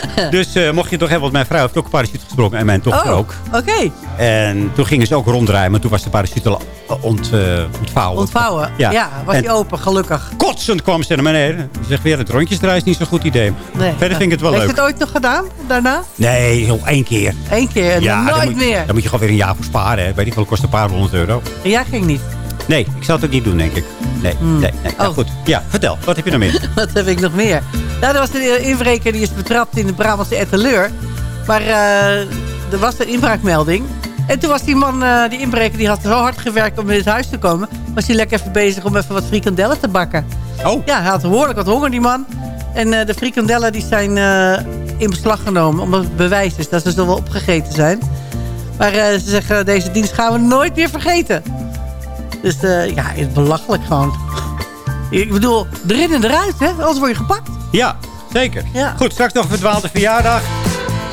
Dus eh, mocht je toch hebben, want mijn vrouw heeft ook een parachute gesprongen. En mijn dochter Oh, ook. Oké. En toen gingen ze ook ronddraaien. Maar toen was de parachute al ont, eh, ontvouwen. Ontvouwen. Ja, was En hij open, gelukkig. Kotsend kwam ze naar beneden. Ze zegt weer, het rondjesdraaien is niet zo'n goed idee. Nee. Verder vind ik het wel leuk. je het ooit nog gedaan, daarna? Nee, heel één keer. Eén keer dan nooit moet, meer. Dan moet je gewoon weer een jaar voor sparen. Hè. Weet ik wel, kost een paar honderd euro. Jij ging niet. Nee, ik zou het ook niet doen, denk ik. Nee, Hmm. nee, nee. Nou, Oh. goed. Ja, vertel. Wat heb je nog meer? Wat heb ik nog meer? Nou, er was een inbreker die is betrapt in de Brabantse Etteleur. Maar eh, er was een inbraakmelding. En toen was die man, eh, die inbreker, die had zo hard gewerkt om in het huis te komen. Was hij lekker even bezig om even wat frikandellen te bakken. Oh. Ja, hij had behoorlijk wat honger, die man. En eh, de frikandellen die zijn eh, in beslag genomen. Omdat het bewijs is dat ze zo wel opgegeten zijn. Maar eh, ze zeggen, deze dienst gaan we nooit meer vergeten. Dus eh, ja, het is belachelijk gewoon. Ik bedoel, erin en eruit, hè? Anders word je gepakt. Ja, zeker. Ja. Goed, straks nog een verdwaalde verjaardag.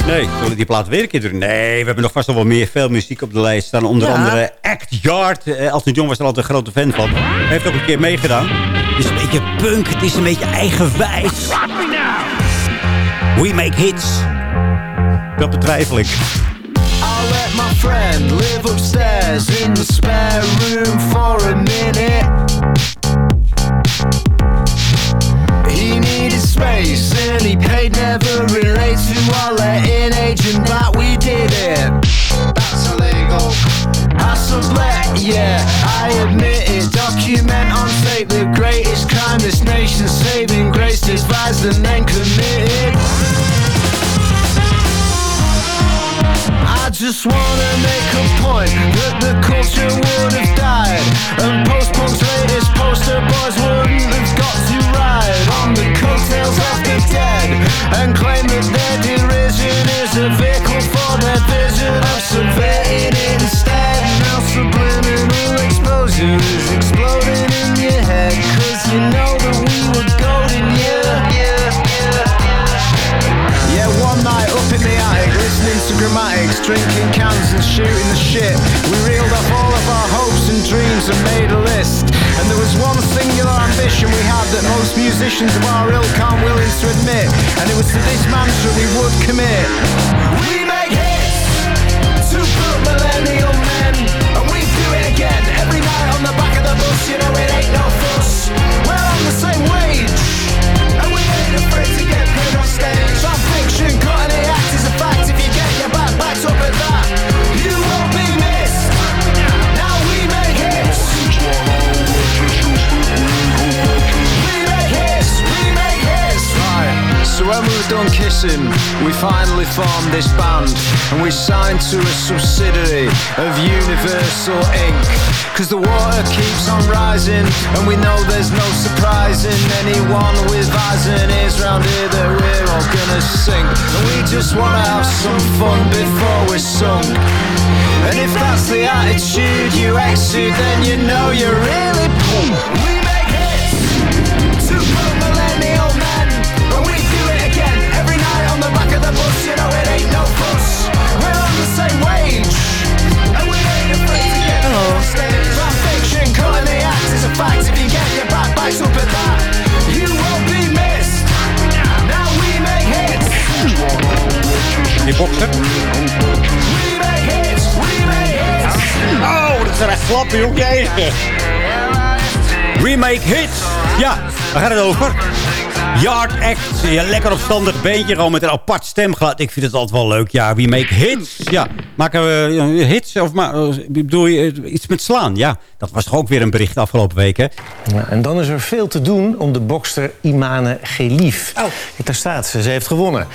Nee, zullen we die plaat weer een keer doen? Nee, we hebben nog vast nog wel meer, veel muziek op de lijst staan. Onder Ja. andere Act Yard. Eh, Elton John was er altijd een grote fan van. Hij heeft ook een keer meegedaan. Het is een beetje punk, het is een beetje eigenwijs. We make hits. Dat betwijfel ik. Let friend live upstairs in the spare room for a minute. He needed space and he paid never relates to our letting agent that we did it. That's illegal. I sublet, yeah, I admit it. Document on tape the greatest crime this nation's saving grace devised and then committed. I just wanna make a point that the culture would have died And post-punk's latest poster boys wouldn't have got to ride On the coattails of the dead And claim that their derision is a vehicle for their vision of subverting commit. We finally formed this band. And we signed to a subsidiary of Universal Inc. Cause the water keeps on rising And we know there's no surprising anyone with eyes and ears round here That we're all gonna sink And we just wanna have some fun before we're sunk And if that's the attitude you exude Then you know you're really punk We make hits to the fact If you get your back up at that You won't be missed Now we make hits Die bokser. We make hits, we make hits Oh, dat is er echt slap, joh. Jezus. Remake hits. Ja, waar gaat het over? Yard Act. Ja, lekker opstandig beentje. Gewoon met een apart stemgeluid. Ik vind het altijd wel leuk. Ja, remake hits. Ja, maken we ja, hits? Of ma eh, bedoel je eh, iets met slaan? Ja, dat was toch ook weer een bericht afgelopen week, hè? Ja, en dan is er veel te doen om de bokster Imane Gelief. Oh. Daar staat ze, ze heeft gewonnen.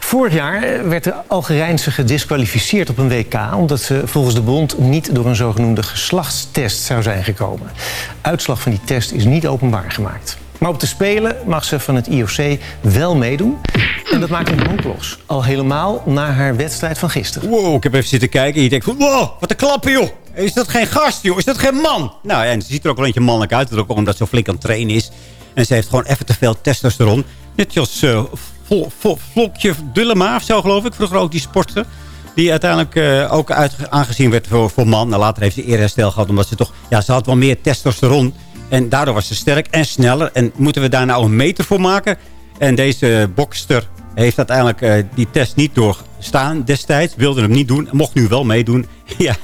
Vorig jaar eh, werd de Algerijnse gedisqualificeerd op een WK... omdat ze volgens de bond niet door een zogenoemde geslachtstest zou zijn gekomen. Uitslag van die test is niet openbaar gemaakt. Maar op de Spelen mag ze van het IOC wel meedoen. En dat maakt een hoop los. Al helemaal na haar wedstrijd van gisteren. Wow, ik heb even zitten kijken en je denkt. Wow, wat een klappen, joh. Is dat geen gast, joh? Is dat geen man? Nou, en ze ziet er ook wel een beetje mannelijk uit. Dat ook omdat ze flink aan het trainen is. En ze heeft gewoon even te veel testosteron. Net als uh, Vlokje Dullema of zo, geloof ik. Vroeger ook die sporter. Die uiteindelijk eh, ook uit, aangezien werd voor, voor man. Nou, later heeft ze eerherstel gehad. Omdat ze toch... Ja, ze had wel meer testosteron. En daardoor was ze sterk en sneller. En moeten we daar nou een meter voor maken? En deze bokster heeft uiteindelijk eh, die test niet doorstaan destijds. Wilde hem niet doen. Mocht nu wel meedoen. ja,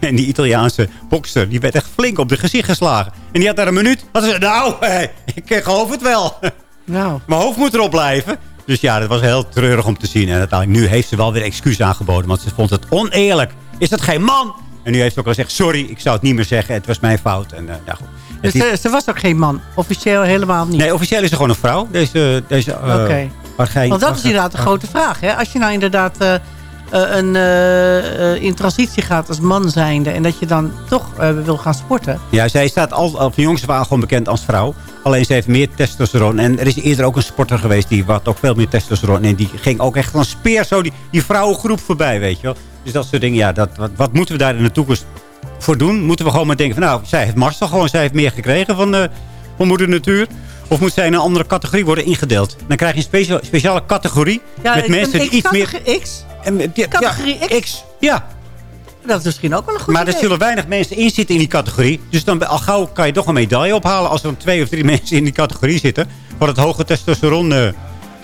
en die Italiaanse bokster, die werd echt flink op de gezicht geslagen. En die had daar een minuut. Had ze, nou, eh, ik geloof het wel. Nou. Mijn hoofd moet erop blijven. Dus ja, dat was heel treurig om te zien. En uiteindelijk, nu heeft ze wel weer excuus aangeboden. Want ze vond het oneerlijk. Is dat geen man? En nu heeft ze ook al gezegd, sorry, ik zou het niet meer zeggen. Het was mijn fout. En, eh, ja, goed. Dus Het is- ze, ze was ook geen man. Officieel helemaal niet. Nee, officieel is ze gewoon een vrouw. Deze, deze uh. Argijn- Want dat is inderdaad de grote vraag. Hè? Als je nou inderdaad eh, eh, een, eh, eh, in transitie gaat als man zijnde... en dat je dan toch eh, wil gaan sporten... Ja, zij staat al, al van jongs af aan gewoon bekend als vrouw. Alleen ze heeft meer testosteron. En er is eerder ook een sporter geweest die had ook veel meer testosteron. En die ging ook echt van speer zo die, die vrouwengroep voorbij, weet je wel. Dus dat soort dingen, ja, dat, wat, wat moeten we daar in de toekomst voor doen? Moeten we gewoon maar denken van, nou, zij heeft Mars toch gewoon. Zij heeft meer gekregen van, de van moeder natuur. Of moet zij in een andere categorie worden ingedeeld? Dan krijg je een specia- speciale categorie Ja, met mensen die iets meer... categorie X? En, ja, ja, Categorie X. Ja, Dat is misschien ook wel een goed maar er zullen weinig mensen in zitten in die categorie. Dus dan al gauw kan je toch een medaille ophalen... als er dan twee of drie mensen in die categorie zitten... voor het hoge testosteron eh,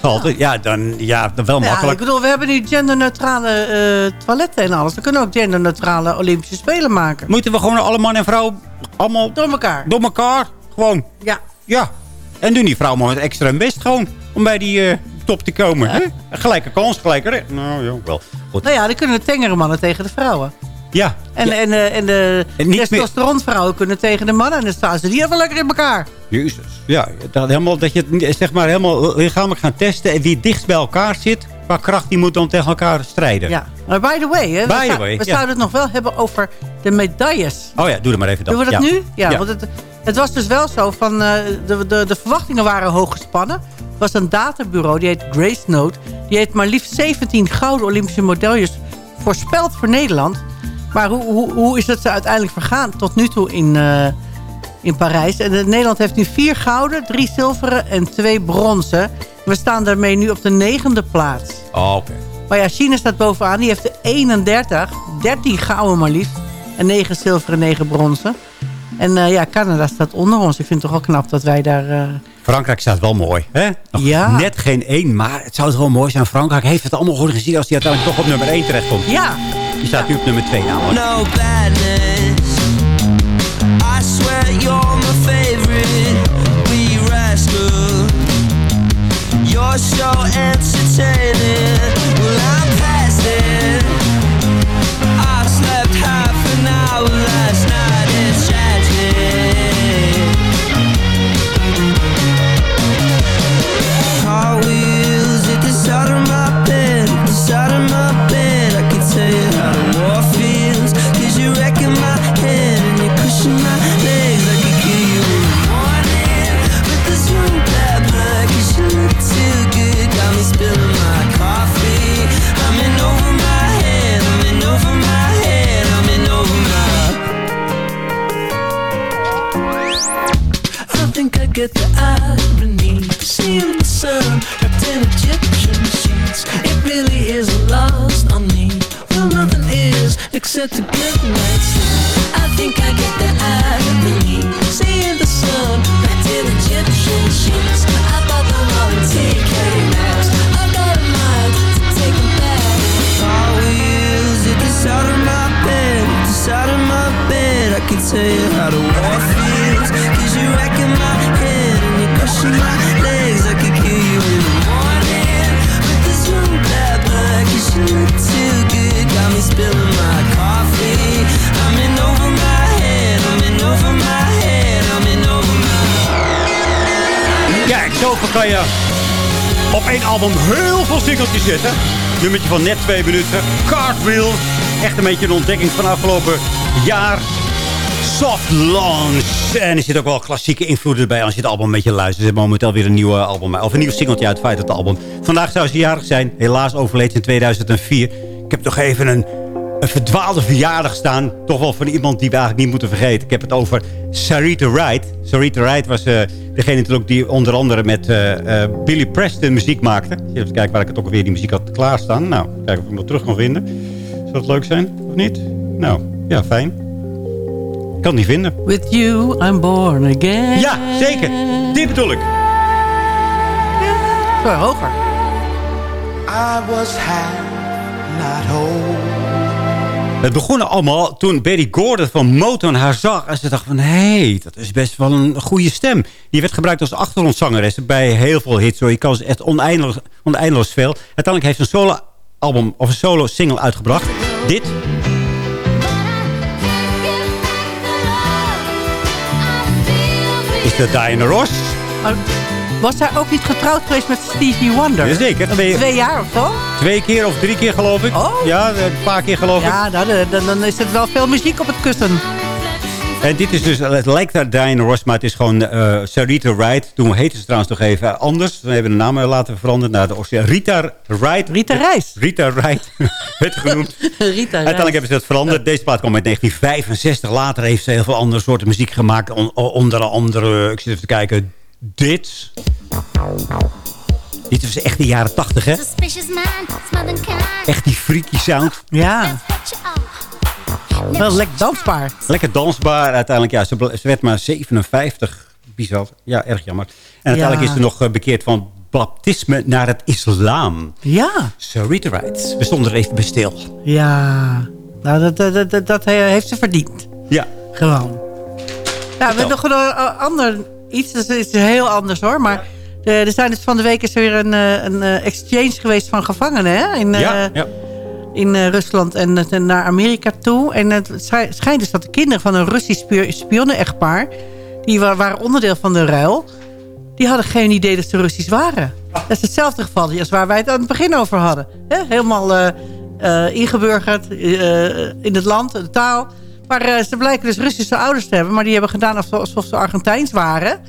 gehalte. Ja. dan, ja, dan wel Ja, ik makkelijk. bedoel, we hebben nu genderneutrale eh, toiletten en alles. We kunnen ook genderneutrale Olympische Spelen maken. Moeten we gewoon alle man en vrouw allemaal... Door elkaar. Door elkaar, gewoon. Ja. Ja. En doen die vrouw maar met extra hun best gewoon... om bij die eh, top te komen. Hè? Gelijke kans, gelijke recht. Nou, ja, wel. Goed. Nou ja, dan kunnen de tengere mannen tegen de vrouwen. Ja. En, ja. en, eh, en de En testosteronvrouwen kunnen tegen de mannen. En dan staan ze die even lekker in elkaar. Jezus. Ja, dat, helemaal, dat je het zeg maar helemaal lichamelijk gaan testen... en wie het dichtst bij elkaar zit... qua kracht, die moet dan tegen elkaar strijden. Ja. Maar by the way, hè, By we, the way, we ja. zouden het nog wel hebben over de medailles. Oh ja, doe het maar even dan. Doen we dat ja. nu? Ja, want het, het was dus wel zo van... eh, de, de, de verwachtingen waren hoog gespannen. Was een databureau, die heet Grace Note. Die heeft maar liefst 17 gouden Olympische medailles voorspeld voor Nederland. Maar hoe, hoe, hoe is het ze uiteindelijk vergaan tot nu toe in, eh, in Parijs? En eh, Nederland heeft nu vier gouden, drie zilveren en twee bronzen. We staan daarmee nu op de negende plaats. Oh, oké. Maar ja, China staat bovenaan. Die heeft er 31. 13 gouden maar liefst. En 9 zilveren, 9 bronzen. En eh, ja, Canada staat onder ons. Ik vind het toch wel knap dat wij daar... Frankrijk staat wel mooi. Hè? Nog Ja. net geen één, maar het zou het wel mooi zijn. Frankrijk heeft het allemaal goed gezien als hij uiteindelijk toch op nummer 1 terechtkomt. Ja. Die staat nu op nummer 2 namelijk. No badness. I swear you're my favorite. We rascal. You're so entertaining. Album heel veel singeltjes zetten. Nummertje van net twee minuten. Cartwheel. Echt een beetje een ontdekking van afgelopen jaar. Soft Launch. En er zit ook wel klassieke invloeden bij als je het album een beetje luistert. Ze hebben momenteel weer een nieuwe album. Of een nieuw singeltje uit feit het album. Vandaag zou ze jarig zijn. Helaas overleed in 2004. Ik heb toch even een, een verdwaalde verjaardag staan. Toch wel van iemand die we eigenlijk niet moeten vergeten. Ik heb het over Sarita Wright. Sarita Wright was eh, degene natuurlijk die onder andere met eh, eh, Billy Preston muziek maakte. Even kijken waar ik het ook alweer die muziek had klaarstaan. Nou, kijken of ik hem nog terug kan vinden. Zou het leuk zijn, of niet? Nou, ja, fijn. Ik kan het niet vinden. With you, I'm born again. Ja, zeker. Dit bedoel ik. Zo, hoger. I was half, not whole. Het begon allemaal toen Betty Gordon van Motown haar zag. En ze dacht van, hé, hey, dat is best wel een goede stem. Die werd gebruikt als achtergrondzangeres bij heel veel hits. Hoor. Je kan ze echt oneindig, oneindeloos veel. Uiteindelijk heeft ze een solo-album of een solo-single uitgebracht. Dit. Is dat Diana Ross? Was hij ook niet getrouwd geweest met Stevie Wonder? Jazeker. Dan ben je- Twee jaar of zo? Twee keer of drie keer geloof ik. Oh. Ja, een paar keer geloof ik. Ja, nou, dan, dan is het wel veel muziek op het kussen. En dit is dus, het lijkt naar Diana Ross, maar het is gewoon eh Sarita Wright. Toen heette ze trouwens nog even anders. Dan hebben we de naam laten veranderen naar de. Rita Wright. Rita Reis. Rita Wright werd genoemd. Rita Uiteindelijk hebben ze dat veranderd. Deze plaat kwam uit 1965. Later heeft ze heel veel andere soorten muziek gemaakt. On- onder andere, ik zit even te kijken, dit. Dit was echt de jaren 80, hè? Echt die freaky sound. Ja. Wel lekker dansbaar. Lekker dansbaar. Uiteindelijk, ja, ze, werd maar 57. Bizar. Ja, erg jammer. En uiteindelijk Ja. is ze nog eh, bekeerd van baptisme naar het islam. Ja. Sarita Wright. We stonden er even bij stil. Ja. Nou, dat, dat, dat, dat, dat heeft ze verdiend. Ja. Gewoon. Ja, we hebben nog een eh, ander iets. Dat is heel anders hoor. Maar eh, er zijn dus van de week is er weer een, eh, een eh, exchange geweest van gevangenen. Hè? In, ja, ja. in Rusland en naar Amerika toe. En het schij- schijnt dus dat de kinderen van een Russisch spio- spionnen-echtpaar... die wa- waren onderdeel van de ruil... die hadden geen idee dat ze Russisch waren. Dat is hetzelfde geval als waar wij het aan het begin over hadden. Helemaal eh, ingeburgerd in het land, de taal. Maar eh, ze blijken dus Russische ouders te hebben... maar die hebben gedaan alsof, ze Argentijns waren...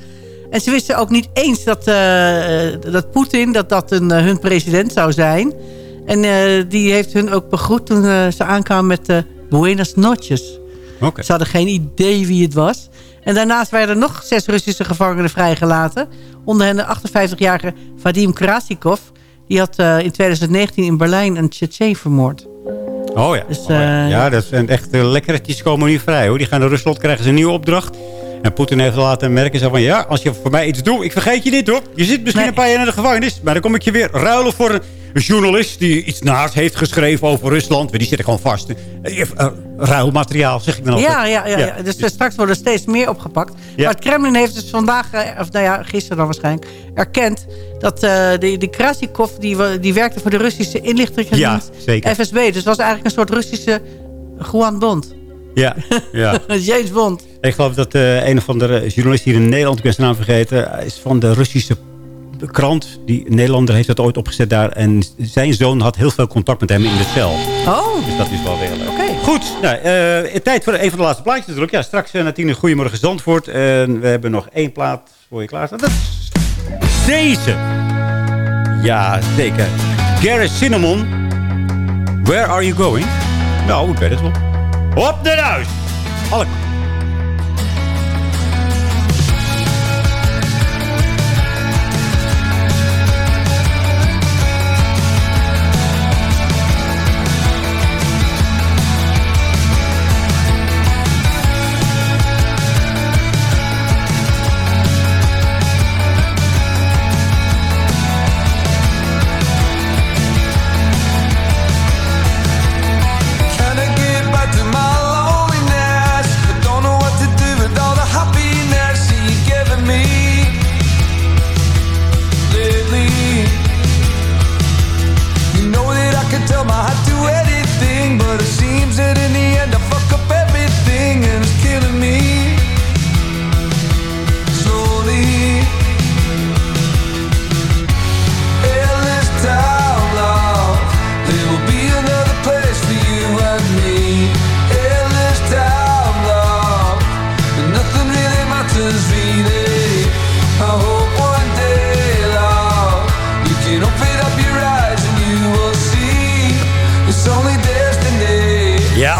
En ze wisten ook niet eens dat, eh, eh, dat Poetin dat dat een, hun president zou zijn. En die heeft hun ook begroet toen ze aankwamen met de Buenas noches. Oké. Ze hadden geen idee wie het was. En daarnaast werden er nog zes Russische gevangenen vrijgelaten. Onder hen de 58-jarige Vadim Krasikov. Die had in 2019 in Berlijn een Tsjetsjeen vermoord. Oh ja. Dus, Oh ja. eh, ja, dat zijn echt uh, lekkertjes komen niet vrij. hoor. Die gaan naar Rusland, krijgen ze een nieuwe opdracht. En Poetin heeft laten merken zo van... ja, als je voor mij iets doet, ik vergeet je niet hoor. Je zit misschien een paar jaar in de gevangenis... maar dan kom ik je weer ruilen voor een journalist... die iets naars heeft geschreven over Rusland. Die zit er gewoon vast. Eh, eh, ruilmateriaal, zeg ik dan altijd. Ja, ja, ja, ja. Dus eh, straks worden er steeds meer opgepakt. Maar het Kremlin heeft dus vandaag, eh, of nou ja, gisteren dan waarschijnlijk, erkend dat die, die Krasikov, die, die werkte voor de Russische inlichtingendienst Ja. FSB. Dus was eigenlijk een soort Russische Juan Bond. Ja, ja. James Bond. Ik geloof dat een of andere journalist hier in Nederland, ik ben zijn naam vergeten, is van de Russische krant. Die Nederlander heeft dat ooit opgezet daar. En zijn zoon had heel veel contact met hem in de cel. Oh. Dus dat is wel weer leuk. Goed, nou, eh, tijd voor een van de laatste plaatjes natuurlijk. Ja, straks uh, na tien uur Goedemorgen Zandvoort. En we hebben nog één plaat voor je klaarstaan. Dat is deze. Ja, zeker. Gareth Cinnamon. Where are you going? Nou, ik weet het wel. Op de huis. Alle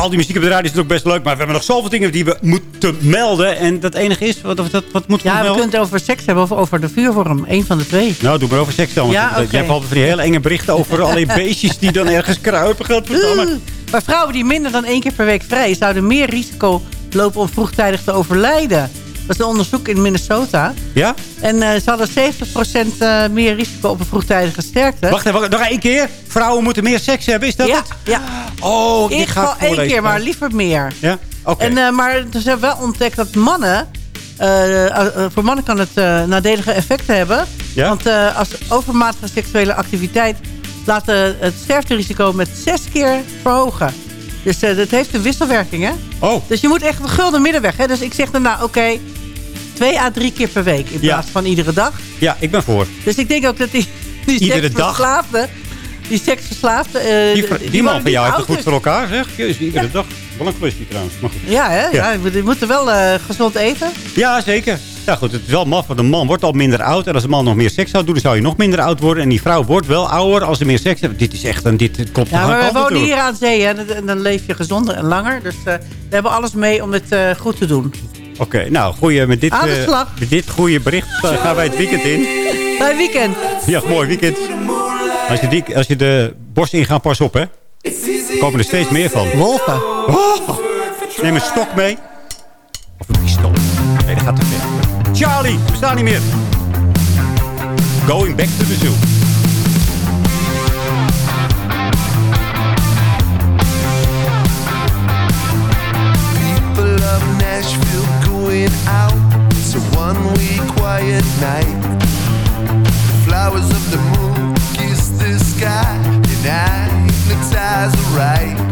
al die muziek op de radio is natuurlijk best leuk. Maar we hebben nog zoveel dingen die we moeten melden. En dat enige is, wat, wat, wat moeten we Ja, we melden? kunnen het over seks hebben of over de vuurvorm. Eén van de twee. Nou, doe maar over seks dan. want Ja, oké. Jij hebt altijd van die hele enge berichten over allerlei beestjes die dan ergens kruipen. Godverdamme. Maar vrouwen die minder dan één keer per week vrij... zouden meer risico lopen om vroegtijdig te overlijden. Dat is een onderzoek in Minnesota. Ja? En eh, ze hadden 70% eh, meer risico op een vroegtijdige sterkte. Wacht even, nog één keer. Vrouwen moeten meer seks hebben, is dat ja, het? Ja. Oh, ga ik geval één keer, maar liever meer. Ja? Oké. En, eh, maar ze hebben wel ontdekt dat mannen... voor mannen kan het nadelige effecten hebben. Ja? Want als overmatige seksuele activiteit... laat het sterfterisico met zes keer verhogen. Dus dat heeft een wisselwerking, hè? Oh. Dus je moet echt een gulden middenweg, hè? Dus ik zeg dan, nou, oké... twee à drie keer per week in Ja. plaats van iedere dag. Ja, ik ben voor. Dus ik denk ook dat die, die Iedere dag? Die seksverslaafde... eh, Die, die die man van jou heeft het goed voor elkaar, zeg. Jezus, iedere dag. Wel een klusje trouwens. Maar goed. Ja, hè? Ja. die moeten wel eh, gezond eten. Ja, zeker. Ja, goed, het is wel maf, want een man wordt al minder oud. En als een man nog meer seks zou doen, dan zou je nog minder oud worden. En die vrouw wordt wel ouder als ze meer seks heeft. Dit is echt een... Dit, dit klopt Ja, maar we wonen natuurlijk. hier aan zee, hè? En dan- leef je gezonder en langer. Dus eh, we hebben alles mee om dit eh, goed te doen. Oké, nou, goeie, met, dit, eh, met dit goede bericht eh, gaan wij het weekend in. Bij weekend. Ja, mooi weekend. Als je, die, als je de borst ingaat, pas op, hè. Er komen er steeds meer van. Wolven. Oh, neem een stok mee. Of een pistool. Nee, dat gaat te ver. Charlie, we staan niet meer. Going back to the zoo. Going out. It's a one-way quiet night. The flowers of the moon kiss the sky, and I hypnotize right.